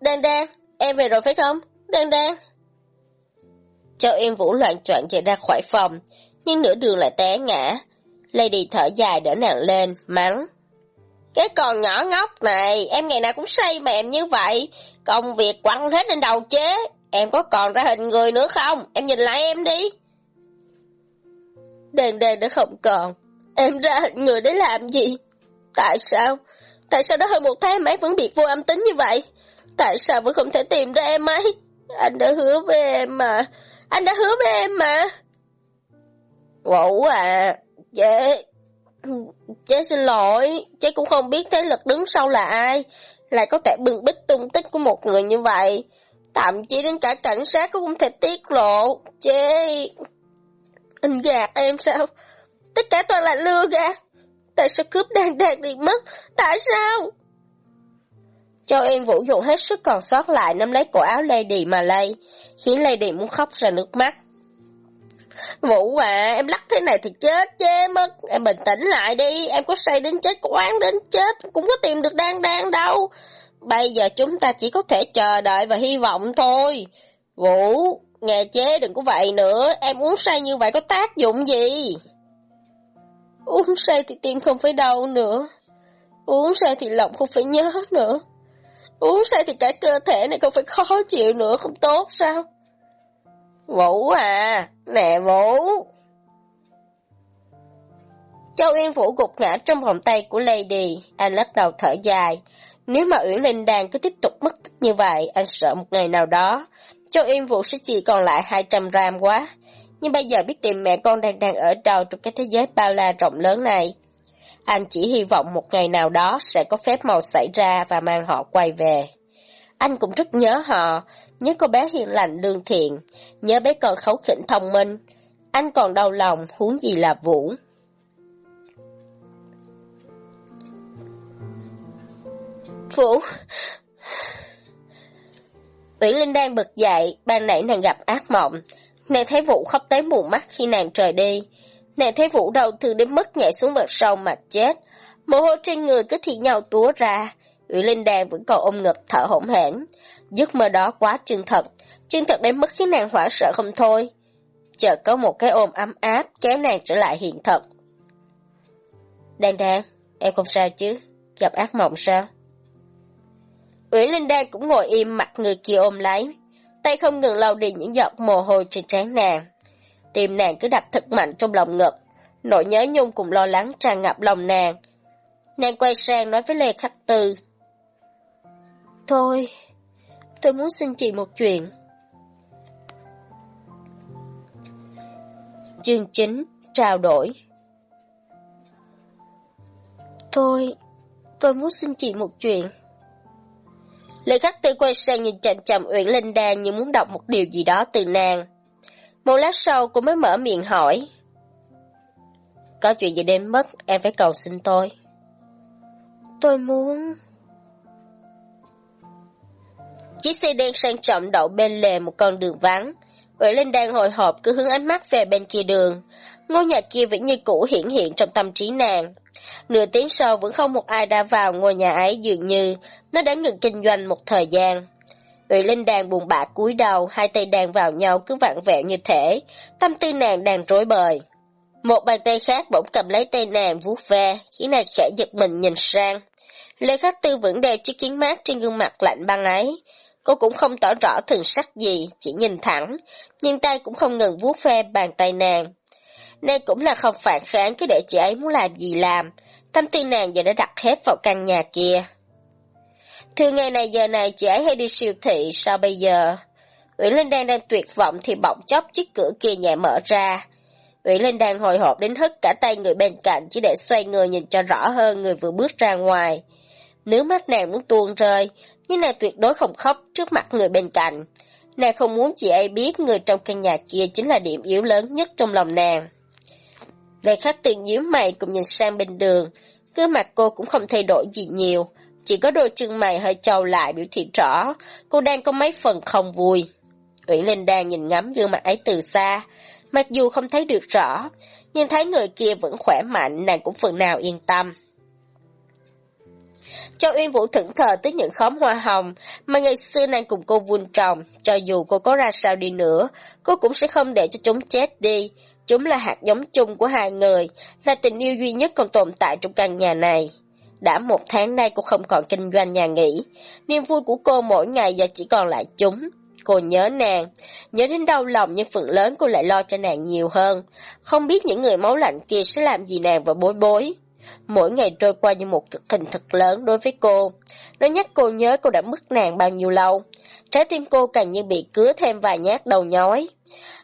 Đan Đan, em về rồi phải không? Đan Đan. Châu Yên Vũ loạn choạng chạy ra khỏi phòng, nhưng nửa đường lại té ngã. Lady thở dài đỡ nàng lên, mắng. Cái con nhỏ ngốc này, em ngày nào cũng say mềm như vậy. Công việc quăng hết lên đầu chế. Em có còn ra hình người nữa không? Em nhìn lại em đi đèn đèn đã không còn. Em ra hình người để làm gì? Tại sao? Tại sao đó hơn một tháng mấy vẫn biệt vô âm tính như vậy? Tại sao vẫn không thể tìm ra em ấy? Anh đã hứa với em mà. Anh đã hứa với em mà. Ngủ à, chế, chế xin lỗi, chế cũng không biết thế lực đứng sau là ai, lại có thể bừng bích tung tích của một người như vậy. Thậm chí đến cả cảnh sát cũng không thể tiết lộ. Chế, anh gạt em sao? Tất cả toàn là lừa gạt. Tại sao cướp đang đang bị mất? Tại sao? Châu Yên Vũ dùng hết sức còn sót lại nắm lấy cổ áo Lady mà lay, khiến Lady muốn khóc ra nước mắt. Vũ à, em lắc thế này thì chết chê mất. Em bình tĩnh lại đi, em có say đến chết, có oán đến chết, cũng có tìm được đang đang đâu. Bây giờ chúng ta chỉ có thể chờ đợi và hy vọng thôi. Vũ, nghe chế đừng có vậy nữa, em uống say như vậy có tác dụng gì? Uống say thì tim không phải đau nữa. Uống say thì lòng không phải nhớ nữa. Uống say thì cả cơ thể này không phải khó chịu nữa, không tốt sao? Vũ à, nè Vũ. Châu Yên Vũ gục ngã trong vòng tay của Lady, anh lắc đầu thở dài. Nếu mà Uyển Linh đang cứ tiếp tục mất tích như vậy, anh sợ một ngày nào đó, Châu Yên Vũ sẽ chỉ còn lại 200 gram quá. Nhưng bây giờ biết tìm mẹ con đang đang ở đâu trong cái thế giới bao la rộng lớn này. Anh chỉ hy vọng một ngày nào đó sẽ có phép màu xảy ra và mang họ quay về. Anh cũng rất nhớ họ, nhớ cô bé hiền lành lương thiện, nhớ bé con khấu khỉnh thông minh. Anh còn đau lòng, huống gì là Vũ. Vũ! Uyển Linh đang bực dậy, ban nãy nàng gặp ác mộng. Nàng thấy Vũ khóc tới mù mắt khi nàng trời đi. Nàng thấy Vũ đau thương đến mức nhảy xuống vực sâu mà chết. Mồ hôi trên người cứ thi nhau túa ra. Uyển Linh Đan vẫn còn ôm ngực thở hổn hển. Giấc mơ đó quá chân thật, chân thật đến mức khiến nàng hoảng sợ không thôi. Chợt có một cái ôm ấm áp kéo nàng trở lại hiện thực. Đan Đan, em không sao chứ? Gặp ác mộng sao? Uyển Linh Đan cũng ngồi im mặt người kia ôm lấy, tay không ngừng lau đi những giọt mồ hôi trên trán nàng. Tim nàng cứ đập thật mạnh trong lòng ngực, nỗi nhớ nhung cùng lo lắng tràn ngập lòng nàng. Nàng quay sang nói với Lê Khắc Tư. Thôi, tôi muốn xin chị một chuyện. Chương 9 Trao đổi Thôi, tôi muốn xin chị một chuyện. Lê Khắc Tư quay sang nhìn chậm chậm Uyển Linh Đan như muốn đọc một điều gì đó từ nàng. Một lát sau cô mới mở miệng hỏi. Có chuyện gì đến mất, em phải cầu xin tôi. Tôi muốn... Chiếc xe đen sang trọng đậu bên lề một con đường vắng. Uyển Linh đang hồi hộp cứ hướng ánh mắt về bên kia đường. Ngôi nhà kia vẫn như cũ hiện hiện trong tâm trí nàng. Nửa tiếng sau vẫn không một ai đã vào ngôi nhà ấy dường như nó đã ngừng kinh doanh một thời gian. Uyển Linh đang buồn bã cúi đầu, hai tay đang vào nhau cứ vặn vẹo như thể, tâm tư nàng đang rối bời. Một bàn tay khác bỗng cầm lấy tay nàng vuốt ve, khiến nàng khẽ giật mình nhìn sang. Lê Khắc Tư vẫn đeo chiếc kiến mát trên gương mặt lạnh băng ấy. Cô cũng không tỏ rõ thần sắc gì, chỉ nhìn thẳng, nhưng tay cũng không ngừng vuốt ve bàn tay nàng. nay cũng là không phản kháng cứ để chị ấy muốn làm gì làm, tâm tư nàng giờ đã đặt hết vào căn nhà kia. Thường ngày này giờ này chị ấy hay đi siêu thị, sao bây giờ? Uyển Linh đang đang tuyệt vọng thì bỗng chốc chiếc cửa kia nhẹ mở ra. Uyển Linh đang hồi hộp đến hất cả tay người bên cạnh chỉ để xoay người nhìn cho rõ hơn người vừa bước ra ngoài nếu mắt nàng muốn tuôn rơi, nhưng nàng tuyệt đối không khóc trước mặt người bên cạnh. Nàng không muốn chị ấy biết người trong căn nhà kia chính là điểm yếu lớn nhất trong lòng nàng. Lê khách tiền nhíu mày cùng nhìn sang bên đường, gương mặt cô cũng không thay đổi gì nhiều, chỉ có đôi chân mày hơi trâu lại biểu thị rõ, cô đang có mấy phần không vui. Uyển Linh đang nhìn ngắm gương mặt ấy từ xa, mặc dù không thấy được rõ, nhưng thấy người kia vẫn khỏe mạnh, nàng cũng phần nào yên tâm. Châu Uyên Vũ thẫn thờ tới những khóm hoa hồng mà ngày xưa nàng cùng cô vun trồng, cho dù cô có ra sao đi nữa, cô cũng sẽ không để cho chúng chết đi. Chúng là hạt giống chung của hai người, là tình yêu duy nhất còn tồn tại trong căn nhà này. Đã một tháng nay cô không còn kinh doanh nhà nghỉ, niềm vui của cô mỗi ngày giờ chỉ còn lại chúng. Cô nhớ nàng, nhớ đến đau lòng nhưng phần lớn cô lại lo cho nàng nhiều hơn. Không biết những người máu lạnh kia sẽ làm gì nàng và bối bối. Mỗi ngày trôi qua như một thực hình thật lớn đối với cô. Nó nhắc cô nhớ cô đã mất nàng bao nhiêu lâu. Trái tim cô càng như bị cứa thêm vài nhát đầu nhói.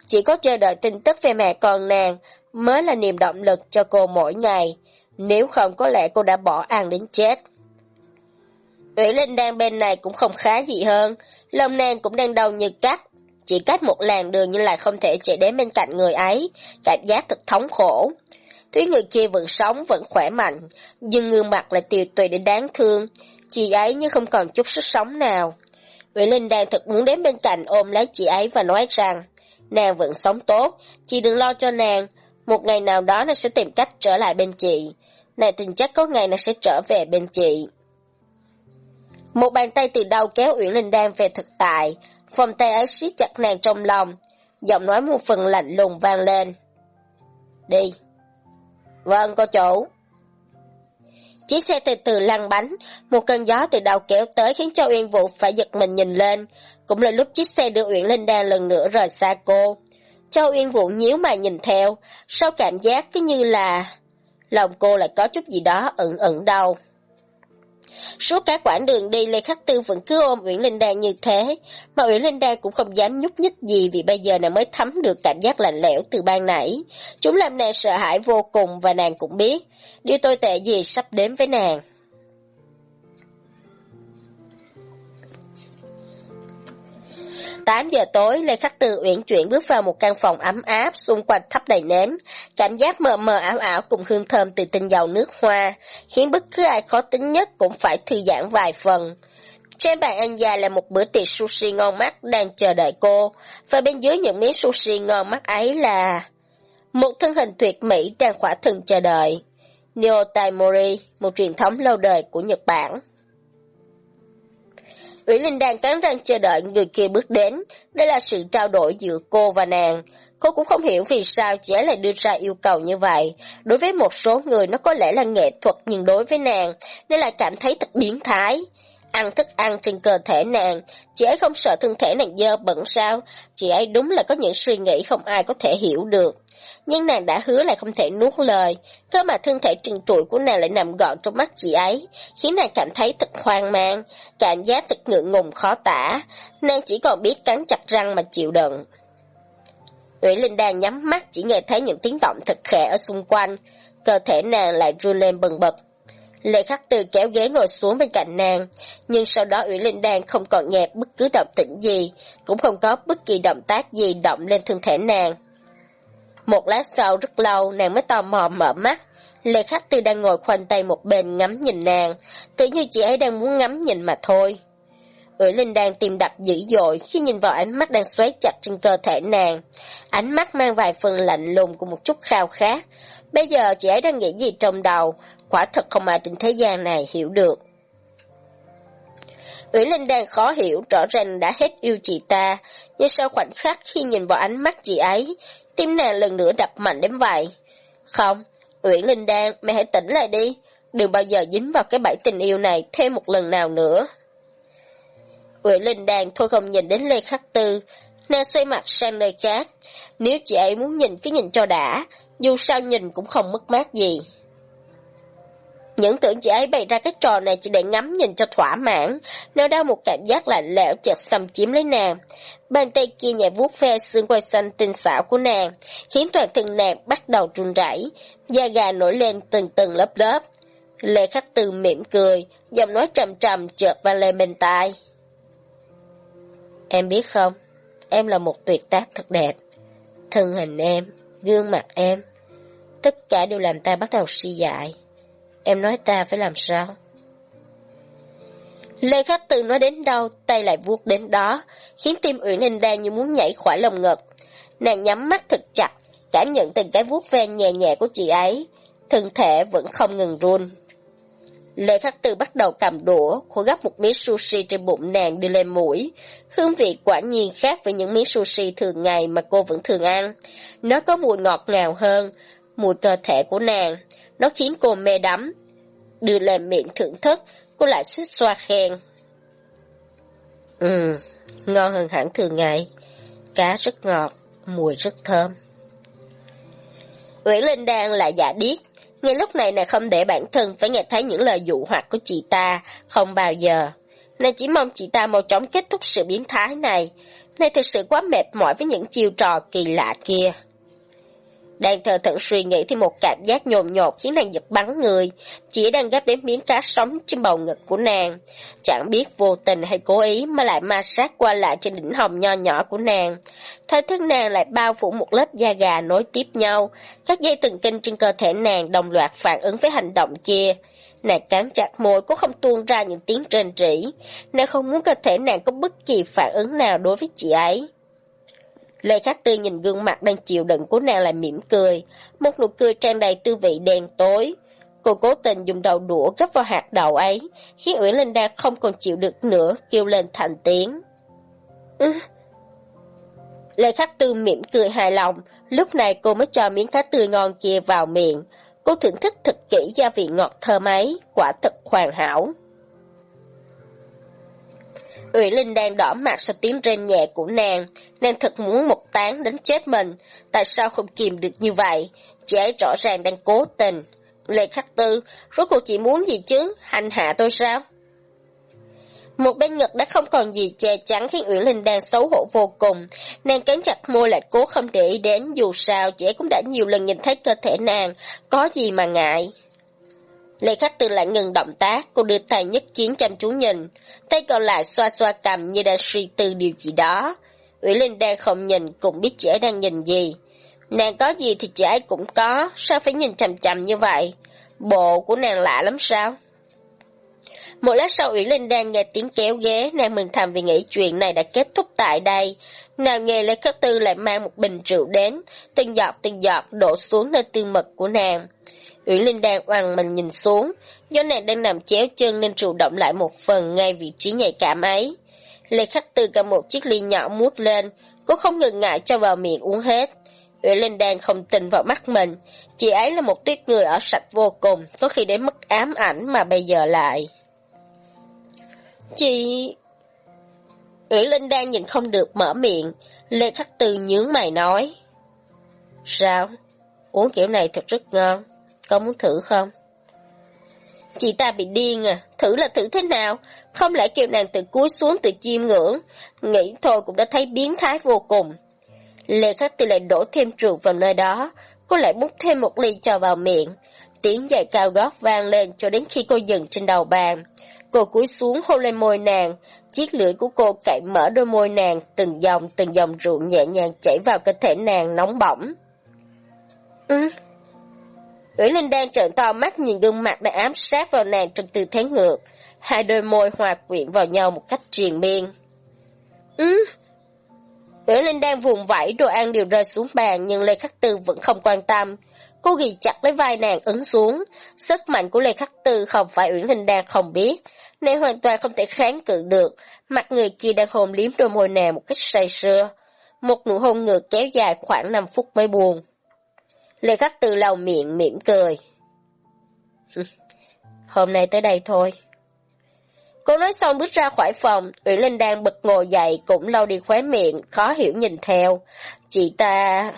Chỉ có chờ đợi tin tức về mẹ con nàng mới là niềm động lực cho cô mỗi ngày. Nếu không có lẽ cô đã bỏ ăn đến chết. Ủy Linh đang bên này cũng không khá gì hơn. Lòng nàng cũng đang đau như cắt. Chỉ cách một làng đường nhưng lại không thể chạy đến bên cạnh người ấy. Cảm giác thật thống khổ. Thấy người kia vẫn sống, vẫn khỏe mạnh, nhưng gương mặt lại tiều tụy đến đáng thương. Chị ấy như không còn chút sức sống nào. Nguyễn Linh đang thật muốn đến bên cạnh ôm lấy chị ấy và nói rằng, nàng vẫn sống tốt, chị đừng lo cho nàng, một ngày nào đó nàng sẽ tìm cách trở lại bên chị. Nàng tin chắc có ngày nàng sẽ trở về bên chị. Một bàn tay từ đâu kéo Uyển Linh Đan về thực tại, vòng tay ấy siết chặt nàng trong lòng, giọng nói một phần lạnh lùng vang lên. Đi. Vâng, cô chủ. Chiếc xe từ từ lăn bánh, một cơn gió từ đầu kéo tới khiến cho Uyên Vũ phải giật mình nhìn lên. Cũng là lúc chiếc xe đưa Uyển Linh Đan lần nữa rời xa cô. Châu Uyên Vũ nhíu mày nhìn theo, sau cảm giác cứ như là... Lòng cô lại có chút gì đó ẩn ẩn đau. Suốt cả quãng đường đi, Lê Khắc Tư vẫn cứ ôm Uyển Linh Đan như thế, mà Uyển Linh Đan cũng không dám nhúc nhích gì vì bây giờ nàng mới thấm được cảm giác lạnh lẽo từ ban nãy. Chúng làm nàng sợ hãi vô cùng và nàng cũng biết, điều tồi tệ gì sắp đến với nàng. 8 giờ tối, Lê Khắc Tư uyển chuyển bước vào một căn phòng ấm áp, xung quanh thắp đầy nến. Cảm giác mờ mờ ảo ảo cùng hương thơm từ tinh dầu nước hoa, khiến bất cứ ai khó tính nhất cũng phải thư giãn vài phần. Trên bàn ăn dài là một bữa tiệc sushi ngon mắt đang chờ đợi cô, và bên dưới những miếng sushi ngon mắt ấy là... Một thân hình tuyệt mỹ đang khỏa thân chờ đợi. Neo Taimori, một truyền thống lâu đời của Nhật Bản. Ủy Linh đang cắn răng chờ đợi người kia bước đến. Đây là sự trao đổi giữa cô và nàng. Cô cũng không hiểu vì sao chị ấy lại đưa ra yêu cầu như vậy. Đối với một số người nó có lẽ là nghệ thuật nhưng đối với nàng, nên lại cảm thấy thật biến thái. Ăn thức ăn trên cơ thể nàng, chị ấy không sợ thân thể nàng dơ bẩn sao? Chị ấy đúng là có những suy nghĩ không ai có thể hiểu được nhưng nàng đã hứa là không thể nuốt lời, cơ mà thân thể trừng trụi của nàng lại nằm gọn trong mắt chị ấy, khiến nàng cảm thấy thật hoang mang, cảm giác thật ngượng ngùng khó tả, nàng chỉ còn biết cắn chặt răng mà chịu đựng. Nguyễn Linh đang nhắm mắt chỉ nghe thấy những tiếng động thật khẽ ở xung quanh, cơ thể nàng lại run lên bần bật. Lê Khắc Từ kéo ghế ngồi xuống bên cạnh nàng, nhưng sau đó Uyển Linh Đan không còn nghe bất cứ động tĩnh gì, cũng không có bất kỳ động tác gì động lên thân thể nàng. Một lát sau rất lâu, nàng mới tò mò mở mắt. Lê Khắc Từ đang ngồi khoanh tay một bên ngắm nhìn nàng, tự như chị ấy đang muốn ngắm nhìn mà thôi. Ủy Linh Đan tìm đập dữ dội khi nhìn vào ánh mắt đang xoáy chặt trên cơ thể nàng. Ánh mắt mang vài phần lạnh lùng cùng một chút khao khát. Bây giờ chị ấy đang nghĩ gì trong đầu, quả thật không ai trên thế gian này hiểu được. Ủy Linh đang khó hiểu, rõ ràng đã hết yêu chị ta, nhưng sau khoảnh khắc khi nhìn vào ánh mắt chị ấy, tim nàng lần nữa đập mạnh đến vậy. Không, Uyển Linh Đan, mẹ hãy tỉnh lại đi, đừng bao giờ dính vào cái bẫy tình yêu này thêm một lần nào nữa. Uyển Linh Đan thôi không nhìn đến Lê Khắc Tư, nàng xoay mặt sang nơi khác. Nếu chị ấy muốn nhìn cứ nhìn cho đã, dù sao nhìn cũng không mất mát gì. Những tưởng chị ấy bày ra cái trò này chỉ để ngắm nhìn cho thỏa mãn, nó đau một cảm giác lạnh lẽo chợt xâm chiếm lấy nàng. Bàn tay kia nhẹ vuốt ve xương quai xanh tinh xảo của nàng, khiến toàn thân nàng bắt đầu run rẩy, da gà nổi lên từng từng lớp lớp. Lê Khắc Tư mỉm cười, giọng nói trầm trầm chợt vang lên bên tai. Em biết không, em là một tuyệt tác thật đẹp. Thân hình em, gương mặt em, tất cả đều làm ta bắt đầu suy dại. Em nói ta phải làm sao? Lê Khắc từ nói đến đâu, tay lại vuốt đến đó, khiến tim Uyển Ninh đang như muốn nhảy khỏi lồng ngực. Nàng nhắm mắt thật chặt, cảm nhận từng cái vuốt ve nhẹ nhẹ của chị ấy, thân thể vẫn không ngừng run. Lê Khắc Tư bắt đầu cầm đũa, khổ gấp một miếng sushi trên bụng nàng đưa lên mũi. Hương vị quả nhiên khác với những miếng sushi thường ngày mà cô vẫn thường ăn. Nó có mùi ngọt ngào hơn, mùi cơ thể của nàng. Nó khiến cô mê đắm. Đưa lên miệng thưởng thức, cô lại suýt xoa khen. Ừ, ngon hơn hẳn thường ngày. Cá rất ngọt, mùi rất thơm. Uyển Linh đang lại giả điếc, ngay lúc này nàng không để bản thân phải nghe thấy những lời dụ hoặc của chị ta, không bao giờ. Nàng chỉ mong chị ta mau chóng kết thúc sự biến thái này. Nàng thực sự quá mệt mỏi với những chiêu trò kỳ lạ kia. Đang thờ thận suy nghĩ thì một cảm giác nhồn nhột khiến nàng giật bắn người, chỉ đang gấp đến miếng cá sống trên bầu ngực của nàng. Chẳng biết vô tình hay cố ý mà lại ma sát qua lại trên đỉnh hồng nho nhỏ của nàng. Thời thân nàng lại bao phủ một lớp da gà nối tiếp nhau, các dây thần kinh trên cơ thể nàng đồng loạt phản ứng với hành động kia. Nàng cắn chặt môi cũng không tuôn ra những tiếng trên trĩ. Nàng không muốn cơ thể nàng có bất kỳ phản ứng nào đối với chị ấy. Lê Khắc Tư nhìn gương mặt đang chịu đựng của nàng lại mỉm cười, một nụ cười tràn đầy tư vị đen tối. Cô cố tình dùng đầu đũa gấp vào hạt đậu ấy, khiến Uyển Linh Đa không còn chịu được nữa, kêu lên thành tiếng. Ừ. Lê Khắc Tư mỉm cười hài lòng, lúc này cô mới cho miếng cá tươi ngon kia vào miệng. Cô thưởng thức thật kỹ gia vị ngọt thơm ấy, quả thật hoàn hảo. Uyển Linh đang đỏ mặt sau tiếng rên nhẹ của nàng, nàng thật muốn một tán đến chết mình, tại sao không kìm được như vậy, chị ấy rõ ràng đang cố tình. Lê Khắc Tư, rốt cuộc chị muốn gì chứ, hành hạ tôi sao? Một bên ngực đã không còn gì che chắn khiến Uyển Linh đang xấu hổ vô cùng. Nàng cắn chặt môi lại cố không để ý đến, dù sao chị ấy cũng đã nhiều lần nhìn thấy cơ thể nàng, có gì mà ngại. Lê Khắc Tư lại ngừng động tác, cô đưa tay nhất kiến chăm chú nhìn, tay còn lại xoa xoa cầm như đang suy tư điều gì đó. Ủy Linh đang không nhìn, cũng biết chị ấy đang nhìn gì. Nàng có gì thì chị ấy cũng có, sao phải nhìn chầm chầm như vậy? Bộ của nàng lạ lắm sao? Một lát sau Uyển Linh đang nghe tiếng kéo ghế, nàng mừng thầm vì nghĩ chuyện này đã kết thúc tại đây. Nào nghe Lê Khắc Tư lại mang một bình rượu đến, từng giọt từng giọt đổ xuống nơi tư mật của nàng. Uyển Linh đang oằn mình nhìn xuống, do nàng đang nằm chéo chân nên chủ động lại một phần ngay vị trí nhạy cảm ấy. Lê Khắc Tư cầm một chiếc ly nhỏ mút lên, cô không ngừng ngại cho vào miệng uống hết. Uyển Linh đang không tin vào mắt mình, chị ấy là một tuyết người ở sạch vô cùng, có khi đến mất ám ảnh mà bây giờ lại. Chị... Uyển Linh đang nhìn không được mở miệng, Lê Khắc Tư nhướng mày nói. Sao? Uống kiểu này thật rất ngon. Có muốn thử không? Chị ta bị điên à, thử là thử thế nào? Không lẽ kêu nàng từ cúi xuống từ chiêm ngưỡng? Nghĩ thôi cũng đã thấy biến thái vô cùng. Lê Khắc Tư lại đổ thêm rượu vào nơi đó, cô lại múc thêm một ly cho vào miệng. Tiếng giày cao gót vang lên cho đến khi cô dừng trên đầu bàn. Cô cúi xuống hôn lên môi nàng, chiếc lưỡi của cô cạy mở đôi môi nàng, từng dòng từng dòng rượu nhẹ nhàng chảy vào cơ thể nàng nóng bỏng. Ừ, Uyển Linh đang trợn to mắt nhìn gương mặt đang ám sát vào nàng trong tư thế ngược, hai đôi môi hòa quyện vào nhau một cách triền miên. Ừ. Uyển Linh đang vùng vẫy đồ ăn đều rơi xuống bàn nhưng Lê Khắc Tư vẫn không quan tâm. Cô ghi chặt lấy vai nàng ấn xuống. Sức mạnh của Lê Khắc Tư không phải Uyển Linh đang không biết. Nàng hoàn toàn không thể kháng cự được. Mặt người kia đang hôn liếm đôi môi nàng một cách say sưa. Một nụ hôn ngược kéo dài khoảng 5 phút mới buồn. Lê Khắc từ lầu miệng mỉm cười. Hôm nay tới đây thôi. Cô nói xong bước ra khỏi phòng, Uyển Linh đang bật ngồi dậy cũng lau đi khóe miệng, khó hiểu nhìn theo. Chị ta...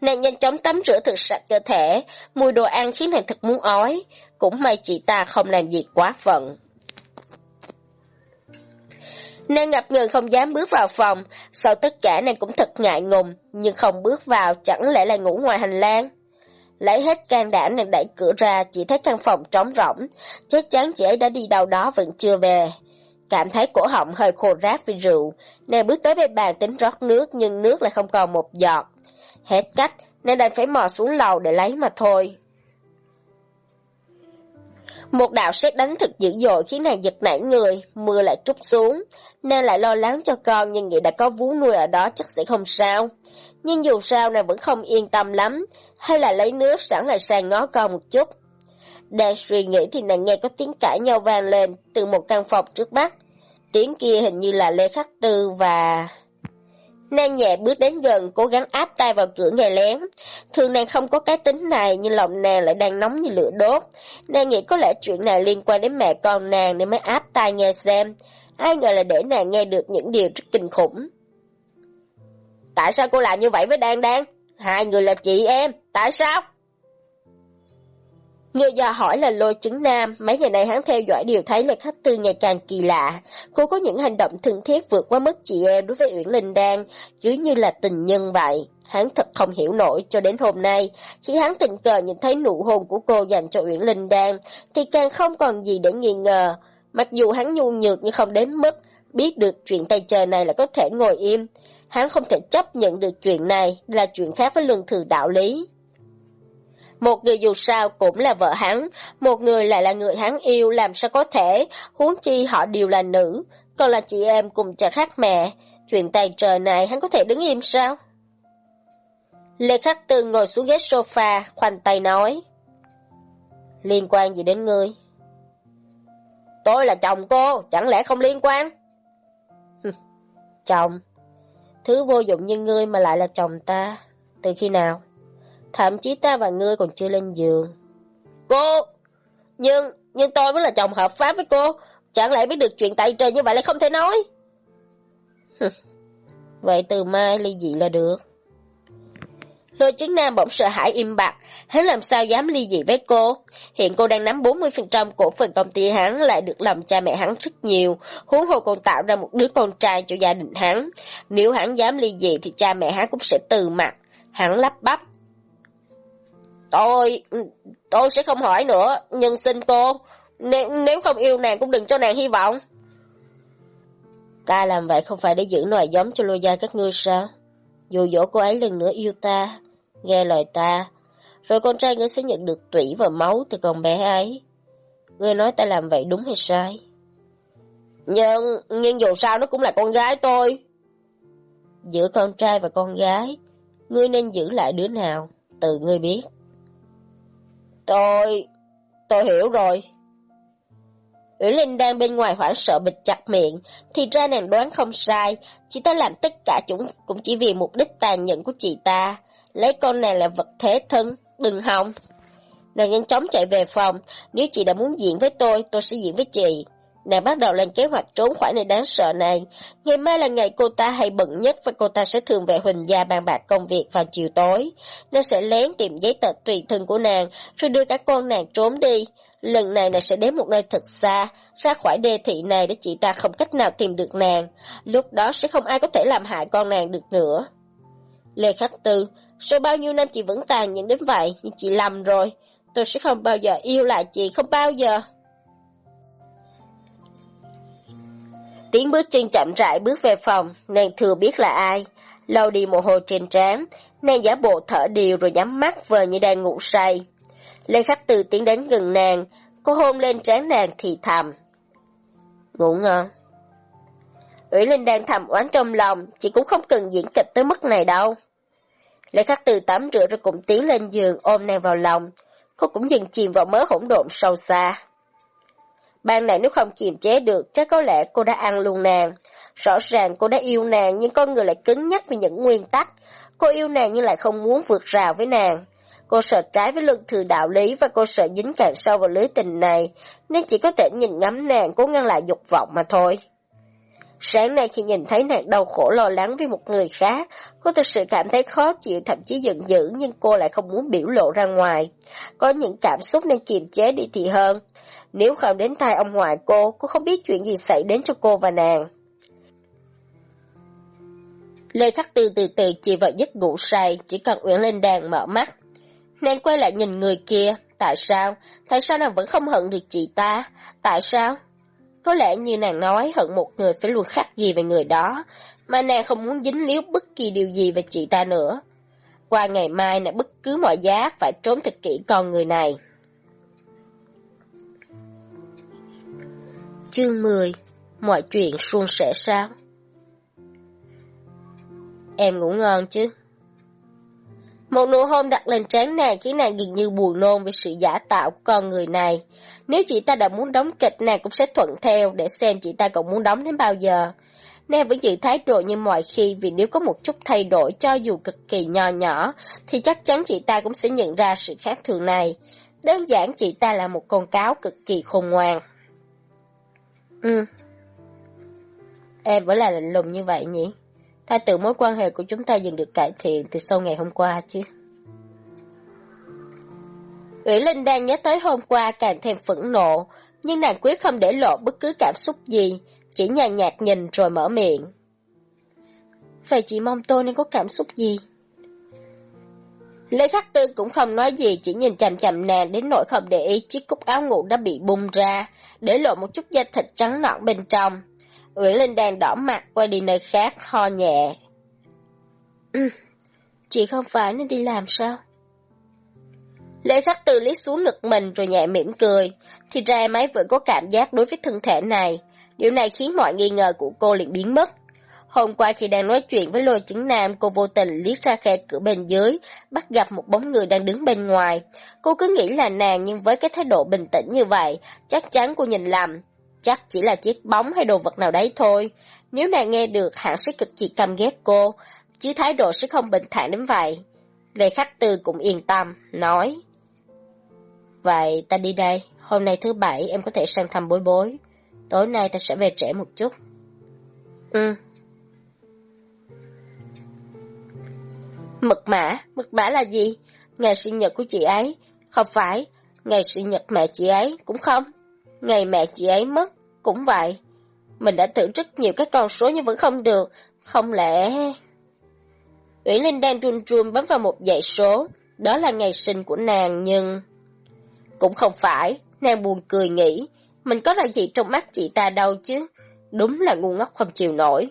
Nàng nhanh chóng tắm rửa thực sạch cơ thể, mùi đồ ăn khiến nàng thật muốn ói. Cũng may chị ta không làm gì quá phận. Nàng ngập ngừng không dám bước vào phòng, sau tất cả nàng cũng thật ngại ngùng, nhưng không bước vào chẳng lẽ là ngủ ngoài hành lang. Lấy hết can đảm nàng đẩy cửa ra, chỉ thấy căn phòng trống rỗng, chắc chắn chị ấy đã đi đâu đó vẫn chưa về. Cảm thấy cổ họng hơi khô rác vì rượu, nàng bước tới bên bàn tính rót nước nhưng nước lại không còn một giọt. Hết cách, nên đành phải mò xuống lầu để lấy mà thôi. Một đạo sét đánh thật dữ dội khiến nàng giật nảy người, mưa lại trút xuống. Nàng lại lo lắng cho con nhưng nghĩ đã có vú nuôi ở đó chắc sẽ không sao. Nhưng dù sao nàng vẫn không yên tâm lắm, hay là lấy nước sẵn lại sàn ngó con một chút. Đang suy nghĩ thì nàng nghe có tiếng cãi nhau vang lên từ một căn phòng trước mắt. Tiếng kia hình như là Lê Khắc Tư và... Nàng nhẹ bước đến gần, cố gắng áp tay vào cửa nghe lén. Thường nàng không có cái tính này, nhưng lòng nàng lại đang nóng như lửa đốt. Nàng nghĩ có lẽ chuyện này liên quan đến mẹ con nàng nên mới áp tay nghe xem. Ai ngờ là để nàng nghe được những điều rất kinh khủng. Tại sao cô làm như vậy với Đan Đan? Hai người là chị em, tại sao? Người già hỏi là lôi chứng nam, mấy ngày nay hắn theo dõi điều thấy là khách tư ngày càng kỳ lạ. Cô có những hành động thân thiết vượt qua mức chị em đối với Uyển Linh Đan, cứ như là tình nhân vậy. Hắn thật không hiểu nổi cho đến hôm nay, khi hắn tình cờ nhìn thấy nụ hôn của cô dành cho Uyển Linh Đan, thì càng không còn gì để nghi ngờ. Mặc dù hắn nhu nhược nhưng không đến mức biết được chuyện tay trời này là có thể ngồi im. Hắn không thể chấp nhận được chuyện này là chuyện khác với luân thường đạo lý. Một người dù sao cũng là vợ hắn, một người lại là người hắn yêu làm sao có thể, huống chi họ đều là nữ, còn là chị em cùng cha khác mẹ. Chuyện tay trời này hắn có thể đứng im sao? Lê Khắc Tư ngồi xuống ghế sofa, khoanh tay nói. Liên quan gì đến ngươi? Tôi là chồng cô, chẳng lẽ không liên quan? chồng? Thứ vô dụng như ngươi mà lại là chồng ta. Từ khi nào? Thậm chí ta và ngươi còn chưa lên giường. Cô! Nhưng, nhưng tôi mới là chồng hợp pháp với cô. Chẳng lẽ biết được chuyện tay trời như vậy lại không thể nói? vậy từ mai ly dị là được. Lôi chứng nam bỗng sợ hãi im bặt, hắn làm sao dám ly dị với cô. Hiện cô đang nắm 40% cổ phần công ty hắn lại được làm cha mẹ hắn rất nhiều, huống hồ còn tạo ra một đứa con trai cho gia đình hắn. Nếu hắn dám ly dị thì cha mẹ hắn cũng sẽ từ mặt. Hắn lắp bắp. Tôi, tôi sẽ không hỏi nữa, nhưng xin cô, nếu, nếu không yêu nàng cũng đừng cho nàng hy vọng. Ta làm vậy không phải để giữ nòi giống cho lôi gia các ngươi sao? Dù dỗ cô ấy lần nữa yêu ta, nghe lời ta, rồi con trai ngươi sẽ nhận được tủy và máu từ con bé ấy. Ngươi nói ta làm vậy đúng hay sai? Nhưng, nhưng dù sao nó cũng là con gái tôi. Giữa con trai và con gái, ngươi nên giữ lại đứa nào, tự ngươi biết. Tôi... tôi hiểu rồi. Uyển Linh đang bên ngoài hoảng sợ bịt chặt miệng, thì ra nàng đoán không sai, chị ta làm tất cả chúng cũng chỉ vì mục đích tàn nhẫn của chị ta, lấy con này là vật thế thân, đừng hòng. Nàng nhanh chóng chạy về phòng, nếu chị đã muốn diễn với tôi, tôi sẽ diễn với chị. Nàng bắt đầu lên kế hoạch trốn khỏi nơi đáng sợ này. Ngày mai là ngày cô ta hay bận nhất và cô ta sẽ thường về Huỳnh gia bàn bạc công việc vào chiều tối. Nàng sẽ lén tìm giấy tờ tùy thân của nàng, rồi đưa cả con nàng trốn đi. Lần này nàng sẽ đến một nơi thật xa, ra khỏi đê thị này để chị ta không cách nào tìm được nàng. Lúc đó sẽ không ai có thể làm hại con nàng được nữa. Lê Khắc Tư, sau bao nhiêu năm chị vẫn tàn nhẫn đến vậy, nhưng chị lầm rồi. Tôi sẽ không bao giờ yêu lại chị, không bao giờ. Tiếng bước chân chậm rãi bước về phòng, nàng thừa biết là ai. Lâu đi mồ hôi trên trán, nàng giả bộ thở đều rồi nhắm mắt vờ như đang ngủ say. Lê khách Từ tiến đến gần nàng, cô hôn lên trán nàng thì thầm. Ngủ ngon. Ủy Linh đang thầm oán trong lòng, chị cũng không cần diễn kịch tới mức này đâu. Lê Khắc Từ tắm rửa rồi cũng tiến lên giường ôm nàng vào lòng. Cô cũng dần chìm vào mớ hỗn độn sâu xa. Ban này nếu không kiềm chế được, chắc có lẽ cô đã ăn luôn nàng. Rõ ràng cô đã yêu nàng nhưng con người lại cứng nhắc vì những nguyên tắc. Cô yêu nàng nhưng lại không muốn vượt rào với nàng. Cô sợ trái với luận thừa đạo lý và cô sợ dính càng sâu vào lưới tình này, nên chỉ có thể nhìn ngắm nàng cố ngăn lại dục vọng mà thôi. Sáng nay khi nhìn thấy nàng đau khổ lo lắng với một người khác, cô thực sự cảm thấy khó chịu thậm chí giận dữ nhưng cô lại không muốn biểu lộ ra ngoài. Có những cảm xúc nên kiềm chế đi thì hơn. Nếu không đến tai ông ngoại cô, cô không biết chuyện gì xảy đến cho cô và nàng. Lê Khắc Tư từ từ chỉ vào giấc ngủ say, chỉ cần Uyển Linh đàn mở mắt. Nàng quay lại nhìn người kia, tại sao? Tại sao nàng vẫn không hận được chị ta? Tại sao? Có lẽ như nàng nói hận một người phải luôn khắc gì về người đó, mà nàng không muốn dính líu bất kỳ điều gì về chị ta nữa. Qua ngày mai nàng bất cứ mọi giá phải trốn thật kỹ con người này. Chương 10 Mọi chuyện suôn sẻ sao? Em ngủ ngon chứ? Một nụ hôn đặt lên trán nàng khiến nàng gần như buồn nôn về sự giả tạo của con người này. Nếu chị ta đã muốn đóng kịch, nàng cũng sẽ thuận theo để xem chị ta còn muốn đóng đến bao giờ. Nàng vẫn giữ thái độ như mọi khi vì nếu có một chút thay đổi cho dù cực kỳ nho nhỏ, thì chắc chắn chị ta cũng sẽ nhận ra sự khác thường này. Đơn giản chị ta là một con cáo cực kỳ khôn ngoan. Ừ. Em vẫn là lạnh lùng như vậy nhỉ? ta tự mối quan hệ của chúng ta dần được cải thiện từ sau ngày hôm qua chứ. Ủy Linh đang nhớ tới hôm qua càng thêm phẫn nộ, nhưng nàng quyết không để lộ bất cứ cảm xúc gì, chỉ nhàn nhạt nhìn rồi mở miệng. Vậy chị mong tôi nên có cảm xúc gì? Lê Khắc Tư cũng không nói gì, chỉ nhìn chằm chằm nàng đến nỗi không để ý chiếc cúc áo ngủ đã bị bung ra, để lộ một chút da thịt trắng nõn bên trong. Uyển Linh đang đỏ mặt quay đi nơi khác, ho nhẹ. Ừ, chị không phải nên đi làm sao? Lê Khắc Tư liếc xuống ngực mình rồi nhẹ mỉm cười, thì ra máy vẫn có cảm giác đối với thân thể này. Điều này khiến mọi nghi ngờ của cô liền biến mất. Hôm qua khi đang nói chuyện với lôi chứng nam, cô vô tình liếc ra khe cửa bên dưới, bắt gặp một bóng người đang đứng bên ngoài. Cô cứ nghĩ là nàng nhưng với cái thái độ bình tĩnh như vậy, chắc chắn cô nhìn lầm. Chắc chỉ là chiếc bóng hay đồ vật nào đấy thôi. Nếu nàng nghe được, hẳn sẽ cực kỳ căm ghét cô, chứ thái độ sẽ không bình thản đến vậy. Lê Khách Tư cũng yên tâm, nói. Vậy ta đi đây, hôm nay thứ bảy em có thể sang thăm bối bối. Tối nay ta sẽ về trễ một chút. Ừ. Mật mã, mật mã là gì? Ngày sinh nhật của chị ấy? Không phải, ngày sinh nhật mẹ chị ấy cũng không. Ngày mẹ chị ấy mất, cũng vậy. Mình đã thử rất nhiều các con số nhưng vẫn không được, không lẽ... Uyển Linh đang run run bấm vào một dãy số, đó là ngày sinh của nàng nhưng... Cũng không phải, nàng buồn cười nghĩ, mình có là gì trong mắt chị ta đâu chứ, đúng là ngu ngốc không chịu nổi.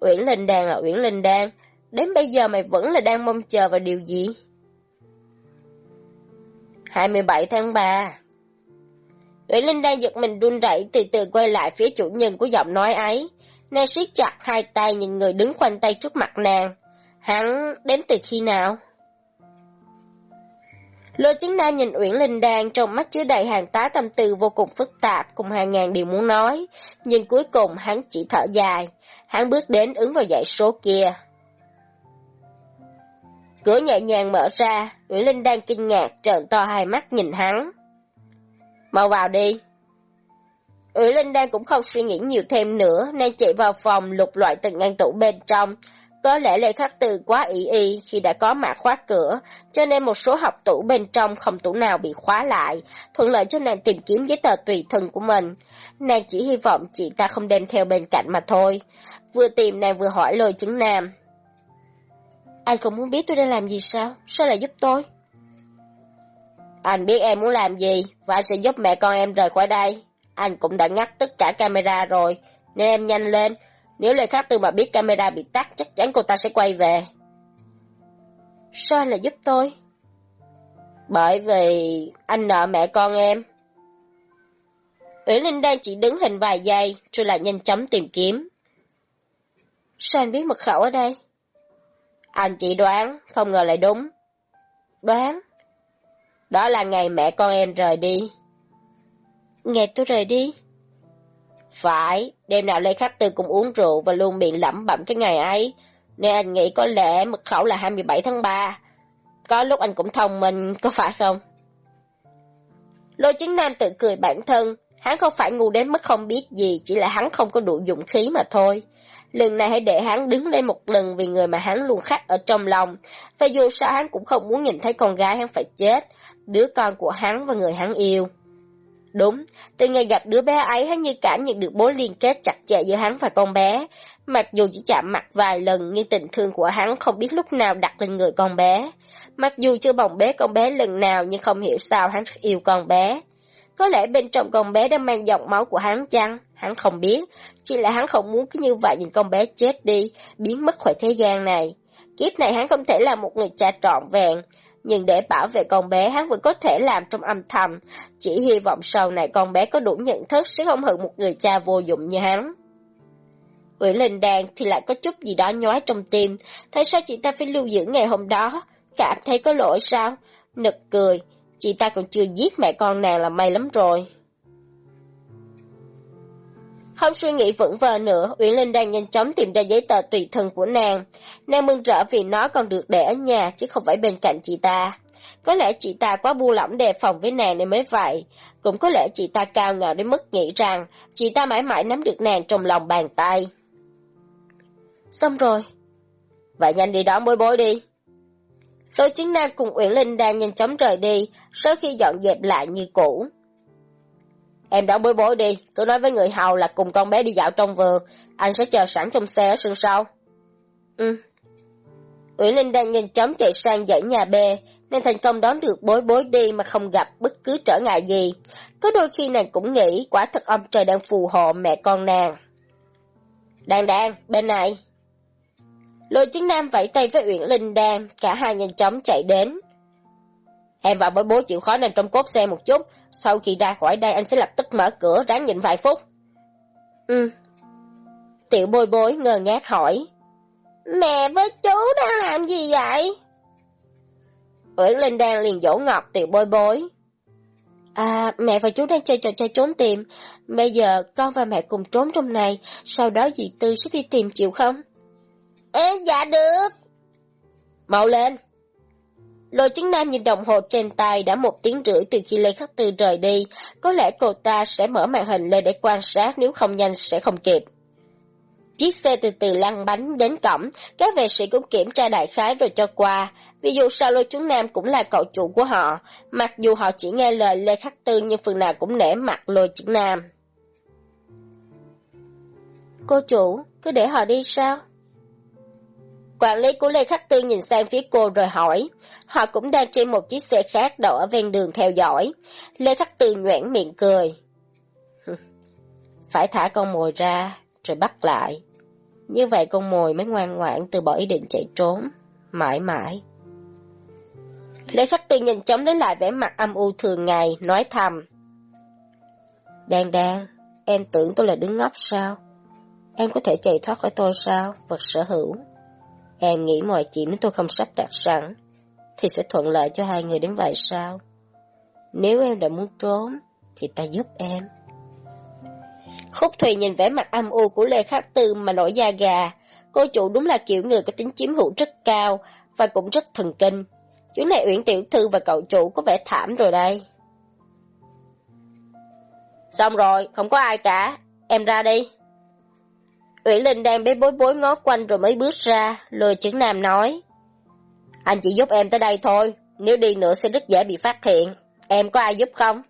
Uyển Linh Đan là Uyển Linh Đan, đến bây giờ mày vẫn là đang mong chờ vào điều gì? 27 tháng 3 Uyển Linh đang giật mình run rẩy từ từ quay lại phía chủ nhân của giọng nói ấy. Nàng siết chặt hai tay nhìn người đứng khoanh tay trước mặt nàng. Hắn đến từ khi nào? Lô chứng nam nhìn Uyển Linh đang trong mắt chứa đầy hàng tá tâm tư vô cùng phức tạp cùng hàng ngàn điều muốn nói. Nhưng cuối cùng hắn chỉ thở dài. Hắn bước đến ứng vào dãy số kia. Cửa nhẹ nhàng mở ra, Nguyễn Linh đang kinh ngạc trợn to hai mắt nhìn hắn. Mau vào đi. Uyển Linh đang cũng không suy nghĩ nhiều thêm nữa, nên chạy vào phòng lục loại từng ngăn tủ bên trong. Có lẽ Lê Khắc Từ quá ý y khi đã có mã khóa cửa, cho nên một số học tủ bên trong không tủ nào bị khóa lại, thuận lợi cho nàng tìm kiếm giấy tờ tùy thân của mình. Nàng chỉ hy vọng chị ta không đem theo bên cạnh mà thôi. Vừa tìm nàng vừa hỏi lôi chứng nam. Anh không muốn biết tôi đang làm gì sao? Sao lại giúp tôi? Anh biết em muốn làm gì, và anh sẽ giúp mẹ con em rời khỏi đây. Anh cũng đã ngắt tất cả camera rồi, nên em nhanh lên. Nếu Lê Khắc Tư mà biết camera bị tắt, chắc chắn cô ta sẽ quay về. Sao anh lại giúp tôi? Bởi vì anh nợ mẹ con em. Uyển Linh đang chỉ đứng hình vài giây, rồi lại nhanh chóng tìm kiếm. Sao anh biết mật khẩu ở đây? Anh chỉ đoán, không ngờ lại đúng. Đoán? Đó là ngày mẹ con em rời đi. Ngày tôi rời đi? Phải, đêm nào Lê Khắc Tư cũng uống rượu và luôn miệng lẩm bẩm cái ngày ấy, nên anh nghĩ có lẽ mật khẩu là 27 tháng 3. Có lúc anh cũng thông minh, có phải không? Lôi chính nam tự cười bản thân, hắn không phải ngu đến mức không biết gì, chỉ là hắn không có đủ dụng khí mà thôi. Lần này hãy để hắn đứng lên một lần vì người mà hắn luôn khắc ở trong lòng. Và dù sao hắn cũng không muốn nhìn thấy con gái hắn phải chết, đứa con của hắn và người hắn yêu. Đúng, từ ngày gặp đứa bé ấy hắn như cảm nhận được mối liên kết chặt chẽ giữa hắn và con bé. Mặc dù chỉ chạm mặt vài lần nhưng tình thương của hắn không biết lúc nào đặt lên người con bé. Mặc dù chưa bồng bế con bé lần nào nhưng không hiểu sao hắn rất yêu con bé. Có lẽ bên trong con bé đã mang dòng máu của hắn chăng? Hắn không biết, chỉ là hắn không muốn cứ như vậy nhìn con bé chết đi, biến mất khỏi thế gian này. Kiếp này hắn không thể là một người cha trọn vẹn, nhưng để bảo vệ con bé hắn vẫn có thể làm trong âm thầm, chỉ hy vọng sau này con bé có đủ nhận thức sẽ không hận một người cha vô dụng như hắn. Uyển Linh Đàn thì lại có chút gì đó nhói trong tim, tại sao chị ta phải lưu giữ ngày hôm đó? Cảm thấy có lỗi sao? Nực cười, chị ta còn chưa giết mẹ con nàng là may lắm rồi. Không suy nghĩ vững vờ nữa, Uyển Linh đang nhanh chóng tìm ra giấy tờ tùy thân của nàng. Nàng mừng rỡ vì nó còn được để ở nhà, chứ không phải bên cạnh chị ta. Có lẽ chị ta quá buông lỏng đề phòng với nàng nên mới vậy. Cũng có lẽ chị ta cao ngạo đến mức nghĩ rằng chị ta mãi mãi nắm được nàng trong lòng bàn tay. Xong rồi. Vậy nhanh đi đón bối bối đi. Lôi chính nam cùng Uyển Linh đang nhanh chóng rời đi, sau khi dọn dẹp lại như cũ. Em đón bối bối đi, cứ nói với người hầu là cùng con bé đi dạo trong vườn, anh sẽ chờ sẵn trong xe ở sân sau. Ừ. Uyển Linh đang nhanh chóng chạy sang dãy nhà B, nên thành công đón được bối bối đi mà không gặp bất cứ trở ngại gì. Có đôi khi nàng cũng nghĩ quả thật ông trời đang phù hộ mẹ con nàng. Đàn đàn, bên này. Lôi chính nam vẫy tay với Uyển Linh đang, cả hai nhanh chóng chạy đến. Em và bối bố chịu khó nằm trong cốt xe một chút, sau khi ra khỏi đây anh sẽ lập tức mở cửa ráng nhịn vài phút. Ừ. Tiểu bôi bối ngờ ngác hỏi. Mẹ với chú đang làm gì vậy? Uyển Linh đang liền dỗ ngọt tiểu bôi bối. À, mẹ và chú đang chơi trò chơi trốn tìm. Bây giờ con và mẹ cùng trốn trong này, sau đó dì Tư sẽ đi tìm chịu không? Ê, dạ được. Mau lên. Lôi chứng nam nhìn đồng hồ trên tay đã một tiếng rưỡi từ khi Lê Khắc Tư rời đi. Có lẽ cô ta sẽ mở màn hình lên để quan sát nếu không nhanh sẽ không kịp. Chiếc xe từ từ lăn bánh đến cổng, các vệ sĩ cũng kiểm tra đại khái rồi cho qua. Vì dù sao lôi chúng nam cũng là cậu chủ của họ, mặc dù họ chỉ nghe lời Lê Khắc Tư nhưng phần nào cũng nể mặt lôi chúng nam. Cô chủ, cứ để họ đi sao? Quản lý của Lê Khắc Tư nhìn sang phía cô rồi hỏi. Họ cũng đang trên một chiếc xe khác đậu ở ven đường theo dõi. Lê Khắc Tư nhoảng miệng cười. Phải thả con mồi ra, rồi bắt lại. Như vậy con mồi mới ngoan ngoãn từ bỏ ý định chạy trốn. Mãi mãi. Lê Khắc Tư nhìn chóng lấy lại vẻ mặt âm u thường ngày, nói thầm. Đan đan, em tưởng tôi là đứng ngốc sao? Em có thể chạy thoát khỏi tôi sao, vật sở hữu? Em nghĩ mọi chuyện nếu tôi không sắp đặt sẵn, thì sẽ thuận lợi cho hai người đến vậy sao? Nếu em đã muốn trốn, thì ta giúp em. Khúc Thùy nhìn vẻ mặt âm u của Lê Khắc Tư mà nổi da gà. Cô chủ đúng là kiểu người có tính chiếm hữu rất cao và cũng rất thần kinh. Chuyến này Uyển Tiểu Thư và cậu chủ có vẻ thảm rồi đây. Xong rồi, không có ai cả. Em ra đi. Uyển Linh đang bế bối bối ngó quanh rồi mới bước ra, lôi chứng nam nói. Anh chỉ giúp em tới đây thôi, nếu đi nữa sẽ rất dễ bị phát hiện. Em có ai giúp không?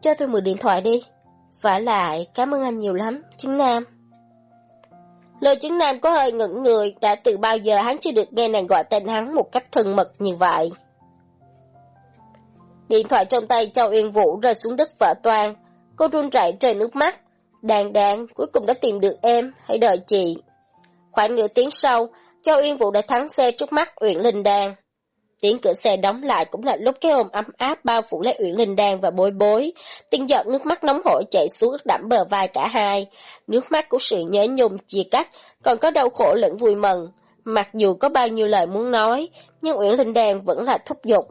Cho tôi mượn điện thoại đi. Vả lại, cảm ơn anh nhiều lắm, chứng nam. Lôi chứng nam có hơi ngẩn người, đã từ bao giờ hắn chưa được nghe nàng gọi tên hắn một cách thân mật như vậy. Điện thoại trong tay Châu Yên Vũ rơi xuống đất vỡ toan, cô run rẩy rơi nước mắt. Đàn đàn, cuối cùng đã tìm được em, hãy đợi chị. Khoảng nửa tiếng sau, Châu Yên Vũ đã thắng xe trước mắt Uyển Linh Đan. Tiếng cửa xe đóng lại cũng là lúc cái ôm ấm áp bao phủ lấy Uyển Linh Đan và bối bối. Tiếng giọt nước mắt nóng hổi chảy xuống ướt đẫm bờ vai cả hai. Nước mắt của sự nhớ nhung chia cắt, còn có đau khổ lẫn vui mừng. Mặc dù có bao nhiêu lời muốn nói, nhưng Uyển Linh Đan vẫn là thúc giục.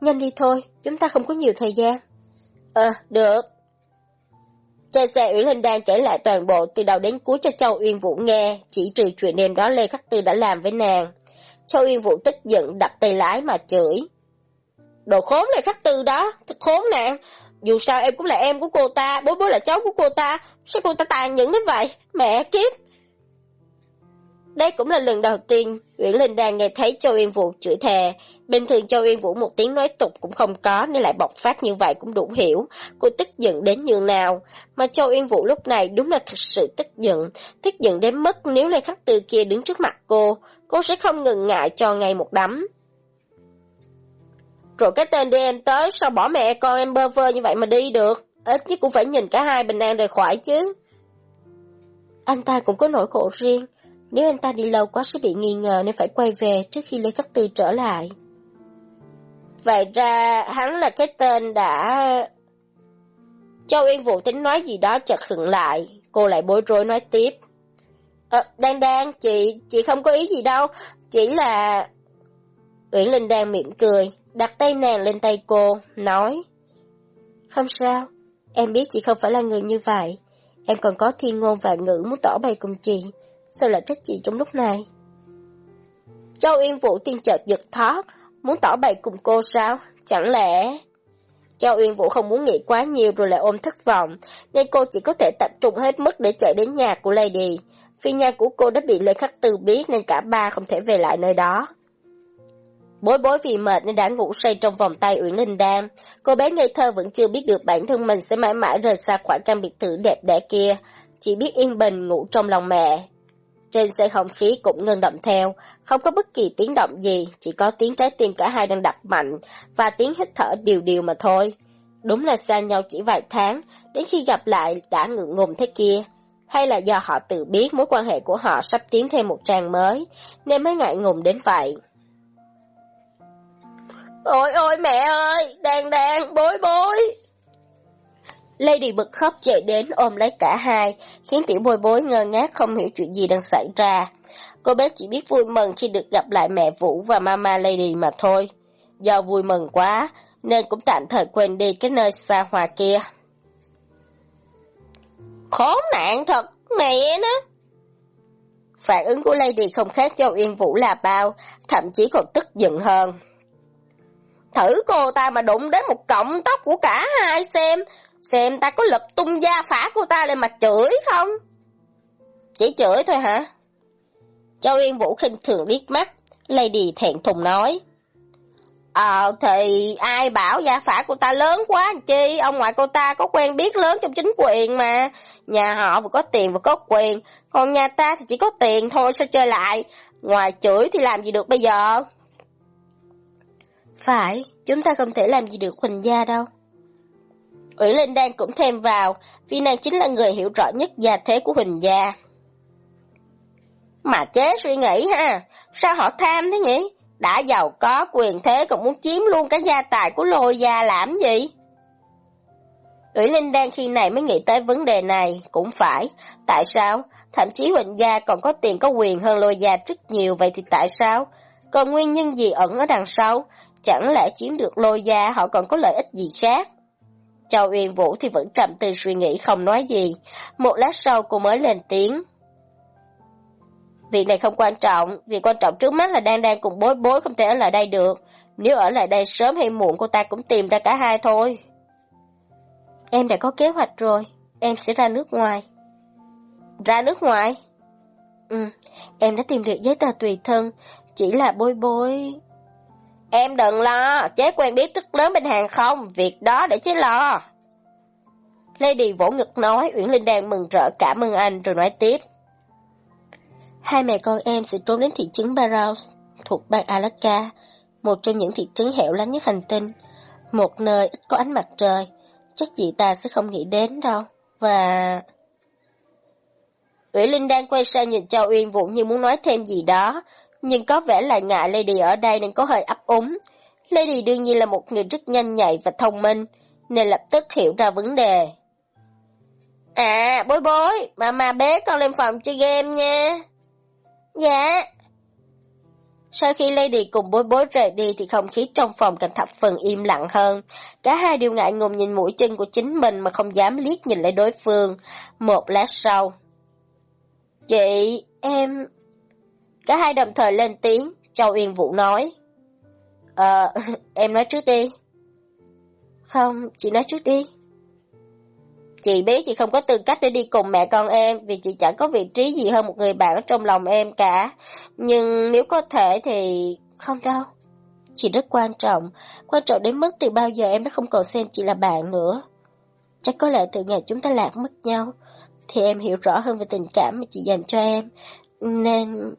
Nhanh đi thôi, chúng ta không có nhiều thời gian. Ờ, được. Trên xe Uyển Linh đang kể lại toàn bộ từ đầu đến cuối cho Châu Uyên Vũ nghe, chỉ trừ chuyện đêm đó Lê Khắc Tư đã làm với nàng. Châu Uyên Vũ tức giận đập tay lái mà chửi. Đồ khốn Lê Khắc Tư đó, thật khốn nạn. Dù sao em cũng là em của cô ta, bố bố là cháu của cô ta, sao cô ta tàn nhẫn đến vậy? Mẹ kiếp! Đây cũng là lần đầu tiên Nguyễn Linh Đan nghe thấy Châu Yên Vũ chửi thề. Bình thường Châu Yên Vũ một tiếng nói tục cũng không có nên lại bộc phát như vậy cũng đủ hiểu. Cô tức giận đến nhường nào. Mà Châu Yên Vũ lúc này đúng là thật sự tức giận. Tức giận đến mức nếu Lê Khắc Tư kia đứng trước mặt cô, cô sẽ không ngừng ngại cho ngay một đấm. Rồi cái tên đi em tới, sao bỏ mẹ con em bơ vơ như vậy mà đi được? Ít nhất cũng phải nhìn cả hai bình an rời khỏi chứ. Anh ta cũng có nỗi khổ riêng. Nếu anh ta đi lâu quá sẽ bị nghi ngờ nên phải quay về trước khi Lê Khắc Tư trở lại. Vậy ra hắn là cái tên đã... Châu Yên Vũ tính nói gì đó chợt khựng lại, cô lại bối rối nói tiếp. Ờ, đang đang, chị, chị không có ý gì đâu, chỉ là... Uyển Linh đang mỉm cười, đặt tay nàng lên tay cô, nói. Không sao, em biết chị không phải là người như vậy. Em còn có thiên ngôn và ngữ muốn tỏ bày cùng chị. Sao lại trách chị trong lúc này? Châu Yên Vũ tiên chợt giật thoát, muốn tỏ bày cùng cô sao? Chẳng lẽ... Châu Uyên Vũ không muốn nghĩ quá nhiều rồi lại ôm thất vọng, nên cô chỉ có thể tập trung hết mức để chạy đến nhà của Lady. Phi nhà của cô đã bị Lê Khắc Tư biết nên cả ba không thể về lại nơi đó. Bối bối vì mệt nên đã ngủ say trong vòng tay Uyển Linh Đam. Cô bé ngây thơ vẫn chưa biết được bản thân mình sẽ mãi mãi rời xa khỏi căn biệt thự đẹp đẽ kia, chỉ biết yên bình ngủ trong lòng mẹ. Trên xe không khí cũng ngưng động theo, không có bất kỳ tiếng động gì, chỉ có tiếng trái tim cả hai đang đập mạnh và tiếng hít thở điều điều mà thôi. Đúng là xa nhau chỉ vài tháng, đến khi gặp lại đã ngượng ngùng thế kia. Hay là do họ tự biết mối quan hệ của họ sắp tiến thêm một trang mới, nên mới ngại ngùng đến vậy. Ôi ôi mẹ ơi, đang đang, bối bối. Lady bực khóc chạy đến ôm lấy cả hai, khiến tiểu bôi bối ngơ ngác không hiểu chuyện gì đang xảy ra. Cô bé chỉ biết vui mừng khi được gặp lại mẹ Vũ và mama Lady mà thôi. Do vui mừng quá, nên cũng tạm thời quên đi cái nơi xa hoa kia. Khốn nạn thật, mẹ nó! Phản ứng của Lady không khác Châu Yên Vũ là bao, thậm chí còn tức giận hơn. Thử cô ta mà đụng đến một cọng tóc của cả hai xem, xem ta có lập tung da phả cô ta lên mặt chửi không? Chỉ chửi thôi hả? Châu Yên Vũ khinh thường liếc mắt, Lady thẹn thùng nói. Ờ thì ai bảo gia phả cô ta lớn quá chi, ông ngoại cô ta có quen biết lớn trong chính quyền mà. Nhà họ vừa có tiền vừa có quyền, còn nhà ta thì chỉ có tiền thôi sao chơi lại. Ngoài chửi thì làm gì được bây giờ? Phải, chúng ta không thể làm gì được Huỳnh gia đâu. Ủy Linh Đan cũng thêm vào, vì nàng chính là người hiểu rõ nhất gia thế của Huỳnh gia. Mà chế suy nghĩ ha, sao họ tham thế nhỉ? Đã giàu có quyền thế còn muốn chiếm luôn cái gia tài của lôi gia làm gì? Ủy Linh Đan khi này mới nghĩ tới vấn đề này, cũng phải. Tại sao? Thậm chí Huỳnh gia còn có tiền có quyền hơn lôi gia rất nhiều, vậy thì tại sao? Còn nguyên nhân gì ẩn ở đằng sau? Chẳng lẽ chiếm được lôi gia họ còn có lợi ích gì khác? Châu Uyên Vũ thì vẫn trầm tư suy nghĩ không nói gì. Một lát sau cô mới lên tiếng. Việc này không quan trọng, việc quan trọng trước mắt là đang đang cùng bối bối không thể ở lại đây được. Nếu ở lại đây sớm hay muộn cô ta cũng tìm ra cả hai thôi. Em đã có kế hoạch rồi, em sẽ ra nước ngoài. Ra nước ngoài? Ừ, em đã tìm được giấy tờ tùy thân, chỉ là bối bối... Em đừng lo, chế quen biết rất lớn bên hàng không, việc đó để chế lo. Lady vỗ ngực nói, Uyển Linh đang mừng rỡ cảm ơn anh rồi nói tiếp. Hai mẹ con em sẽ trốn đến thị trấn Barrows, thuộc bang Alaska, một trong những thị trấn hẻo lánh nhất hành tinh, một nơi ít có ánh mặt trời, chắc chị ta sẽ không nghĩ đến đâu. Và... Uyển Linh đang quay sang nhìn Châu Uyên Vũ như muốn nói thêm gì đó, nhưng có vẻ là ngại Lady ở đây nên có hơi ấp úng. Lady đương nhiên là một người rất nhanh nhạy và thông minh, nên lập tức hiểu ra vấn đề. À, bối bối, mama bé con lên phòng chơi game nha. Dạ. Sau khi Lady cùng bối bối rời đi thì không khí trong phòng càng thập phần im lặng hơn. Cả hai đều ngại ngùng nhìn mũi chân của chính mình mà không dám liếc nhìn lại đối phương. Một lát sau. Chị, em... Cả hai đồng thời lên tiếng, Châu Yên Vũ nói. Ờ, em nói trước đi. Không, chị nói trước đi. Chị biết chị không có tư cách để đi cùng mẹ con em vì chị chẳng có vị trí gì hơn một người bạn ở trong lòng em cả. Nhưng nếu có thể thì... Không đâu. Chị rất quan trọng. Quan trọng đến mức từ bao giờ em đã không còn xem chị là bạn nữa. Chắc có lẽ từ ngày chúng ta lạc mất nhau thì em hiểu rõ hơn về tình cảm mà chị dành cho em. Nên...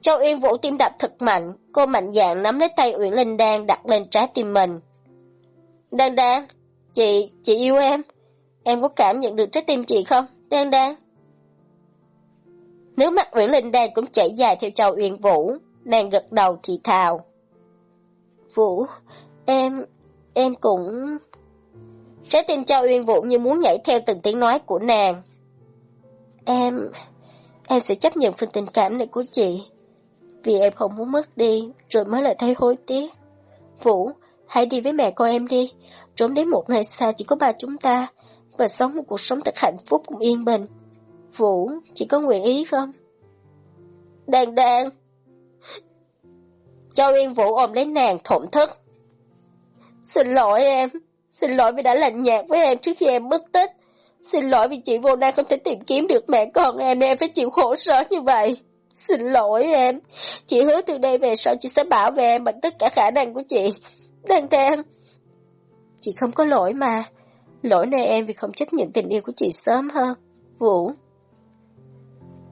Châu Yên Vũ tim đập thật mạnh, cô mạnh dạn nắm lấy tay Uyển Linh Đan đặt lên trái tim mình. Đan Đan, chị, chị yêu em. Em có cảm nhận được trái tim chị không? Đan Đan. Nếu mắt Uyển Linh Đan cũng chảy dài theo Châu Uyên Vũ, nàng gật đầu thì thào. Vũ, em, em cũng... Trái tim Châu Uyên Vũ như muốn nhảy theo từng tiếng nói của nàng. Em, em sẽ chấp nhận phần tình cảm này của chị. Vì em không muốn mất đi, rồi mới lại thấy hối tiếc. Vũ, hãy đi với mẹ con em đi, trốn đến một nơi xa chỉ có ba chúng ta, và sống một cuộc sống thật hạnh phúc cùng yên bình. Vũ, chị có nguyện ý không? Đàn đàn! Châu Yên Vũ ôm lấy nàng thổn thức. Xin lỗi em, xin lỗi vì đã lạnh nhạt với em trước khi em mất tích. Xin lỗi vì chị vô năng không thể tìm kiếm được mẹ con em nên em phải chịu khổ sở như vậy. Xin lỗi em, chị hứa từ đây về sau chị sẽ bảo vệ em bằng tất cả khả năng của chị. Đang đàn! Chị không có lỗi mà. Lỗi nơi em vì không chấp nhận tình yêu của chị sớm hơn. Vũ.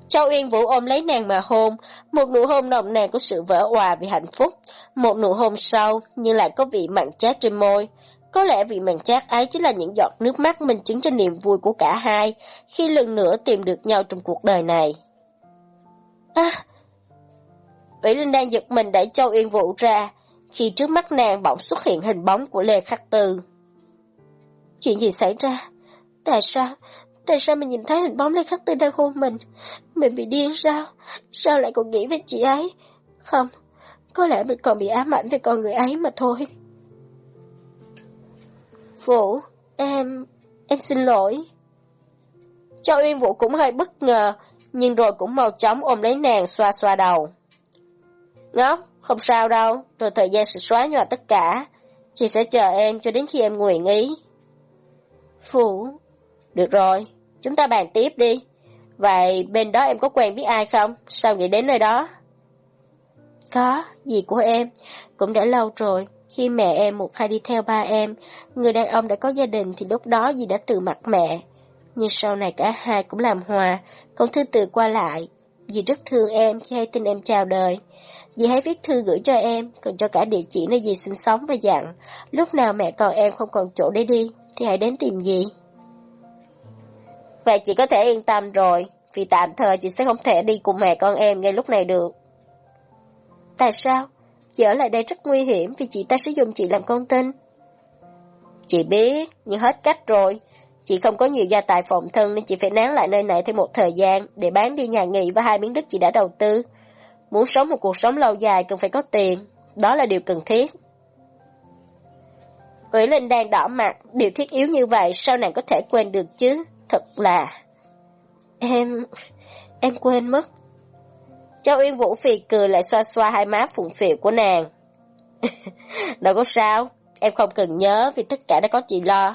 Châu Yên Vũ ôm lấy nàng mà hôn, một nụ hôn nồng nàn của sự vỡ hòa vì hạnh phúc, một nụ hôn sâu nhưng lại có vị mặn chát trên môi. Có lẽ vị mặn chát ấy chính là những giọt nước mắt minh chứng cho niềm vui của cả hai khi lần nữa tìm được nhau trong cuộc đời này. À! Ủy Linh đang giật mình đẩy Châu Yên Vũ ra, khi trước mắt nàng bỗng xuất hiện hình bóng của Lê Khắc Tư. Chuyện gì xảy ra? Tại sao? Tại sao mình nhìn thấy hình bóng Lê Khắc Tư đang hôn mình? Mình bị điên sao? Sao lại còn nghĩ về chị ấy? Không, có lẽ mình còn bị ám ảnh về con người ấy mà thôi. Vũ, em... em xin lỗi. Châu Yên Vũ cũng hơi bất ngờ, nhưng rồi cũng mau chóng ôm lấy nàng xoa xoa đầu. Ngốc, không sao đâu, rồi thời gian sẽ xóa nhòa tất cả. Chị sẽ chờ em cho đến khi em nguyện ý. Phủ. Được rồi, chúng ta bàn tiếp đi. Vậy bên đó em có quen biết ai không? Sao nghĩ đến nơi đó? Có, gì của em. Cũng đã lâu rồi. Khi mẹ em một hai đi theo ba em, người đàn ông đã có gia đình thì lúc đó gì đã từ mặt mẹ. Nhưng sau này cả hai cũng làm hòa, còn thư từ qua lại. Dì rất thương em khi hay tin em chào đời. Dì hãy viết thư gửi cho em, còn cho cả địa chỉ nơi dì sinh sống và dặn. Lúc nào mẹ con em không còn chỗ để đi, thì hãy đến tìm dì. Vậy chị có thể yên tâm rồi, vì tạm thời chị sẽ không thể đi cùng mẹ con em ngay lúc này được. Tại sao? Chị ở lại đây rất nguy hiểm vì chị ta sẽ dùng chị làm con tin. Chị biết, nhưng hết cách rồi. Chị không có nhiều gia tài phòng thân nên chị phải nán lại nơi này thêm một thời gian để bán đi nhà nghỉ và hai miếng đất chị đã đầu tư. Muốn sống một cuộc sống lâu dài cần phải có tiền, đó là điều cần thiết. Ủy Linh đang đỏ mặt, điều thiết yếu như vậy sao nàng có thể quên được chứ? Thật là... Em... em quên mất. Châu Yên Vũ phì cười lại xoa xoa hai má phụng phịu của nàng. Đâu có sao, em không cần nhớ vì tất cả đã có chị lo.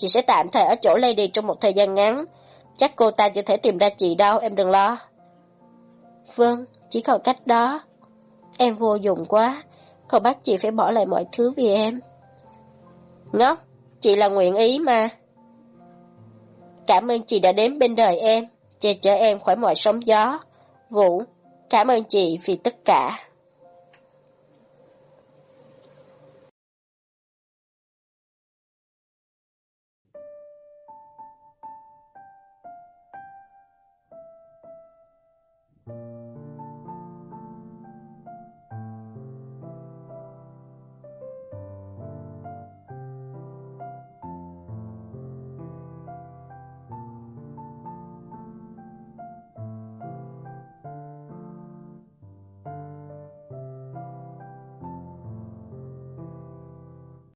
Chị sẽ tạm thời ở chỗ Lady trong một thời gian ngắn. Chắc cô ta chưa thể tìm ra chị đâu, em đừng lo. Vâng, chỉ còn cách đó. Em vô dụng quá, còn bắt chị phải bỏ lại mọi thứ vì em. Ngốc, chị là nguyện ý mà. Cảm ơn chị đã đến bên đời em, che chở em khỏi mọi sóng gió. Vũ, cảm ơn chị vì tất cả.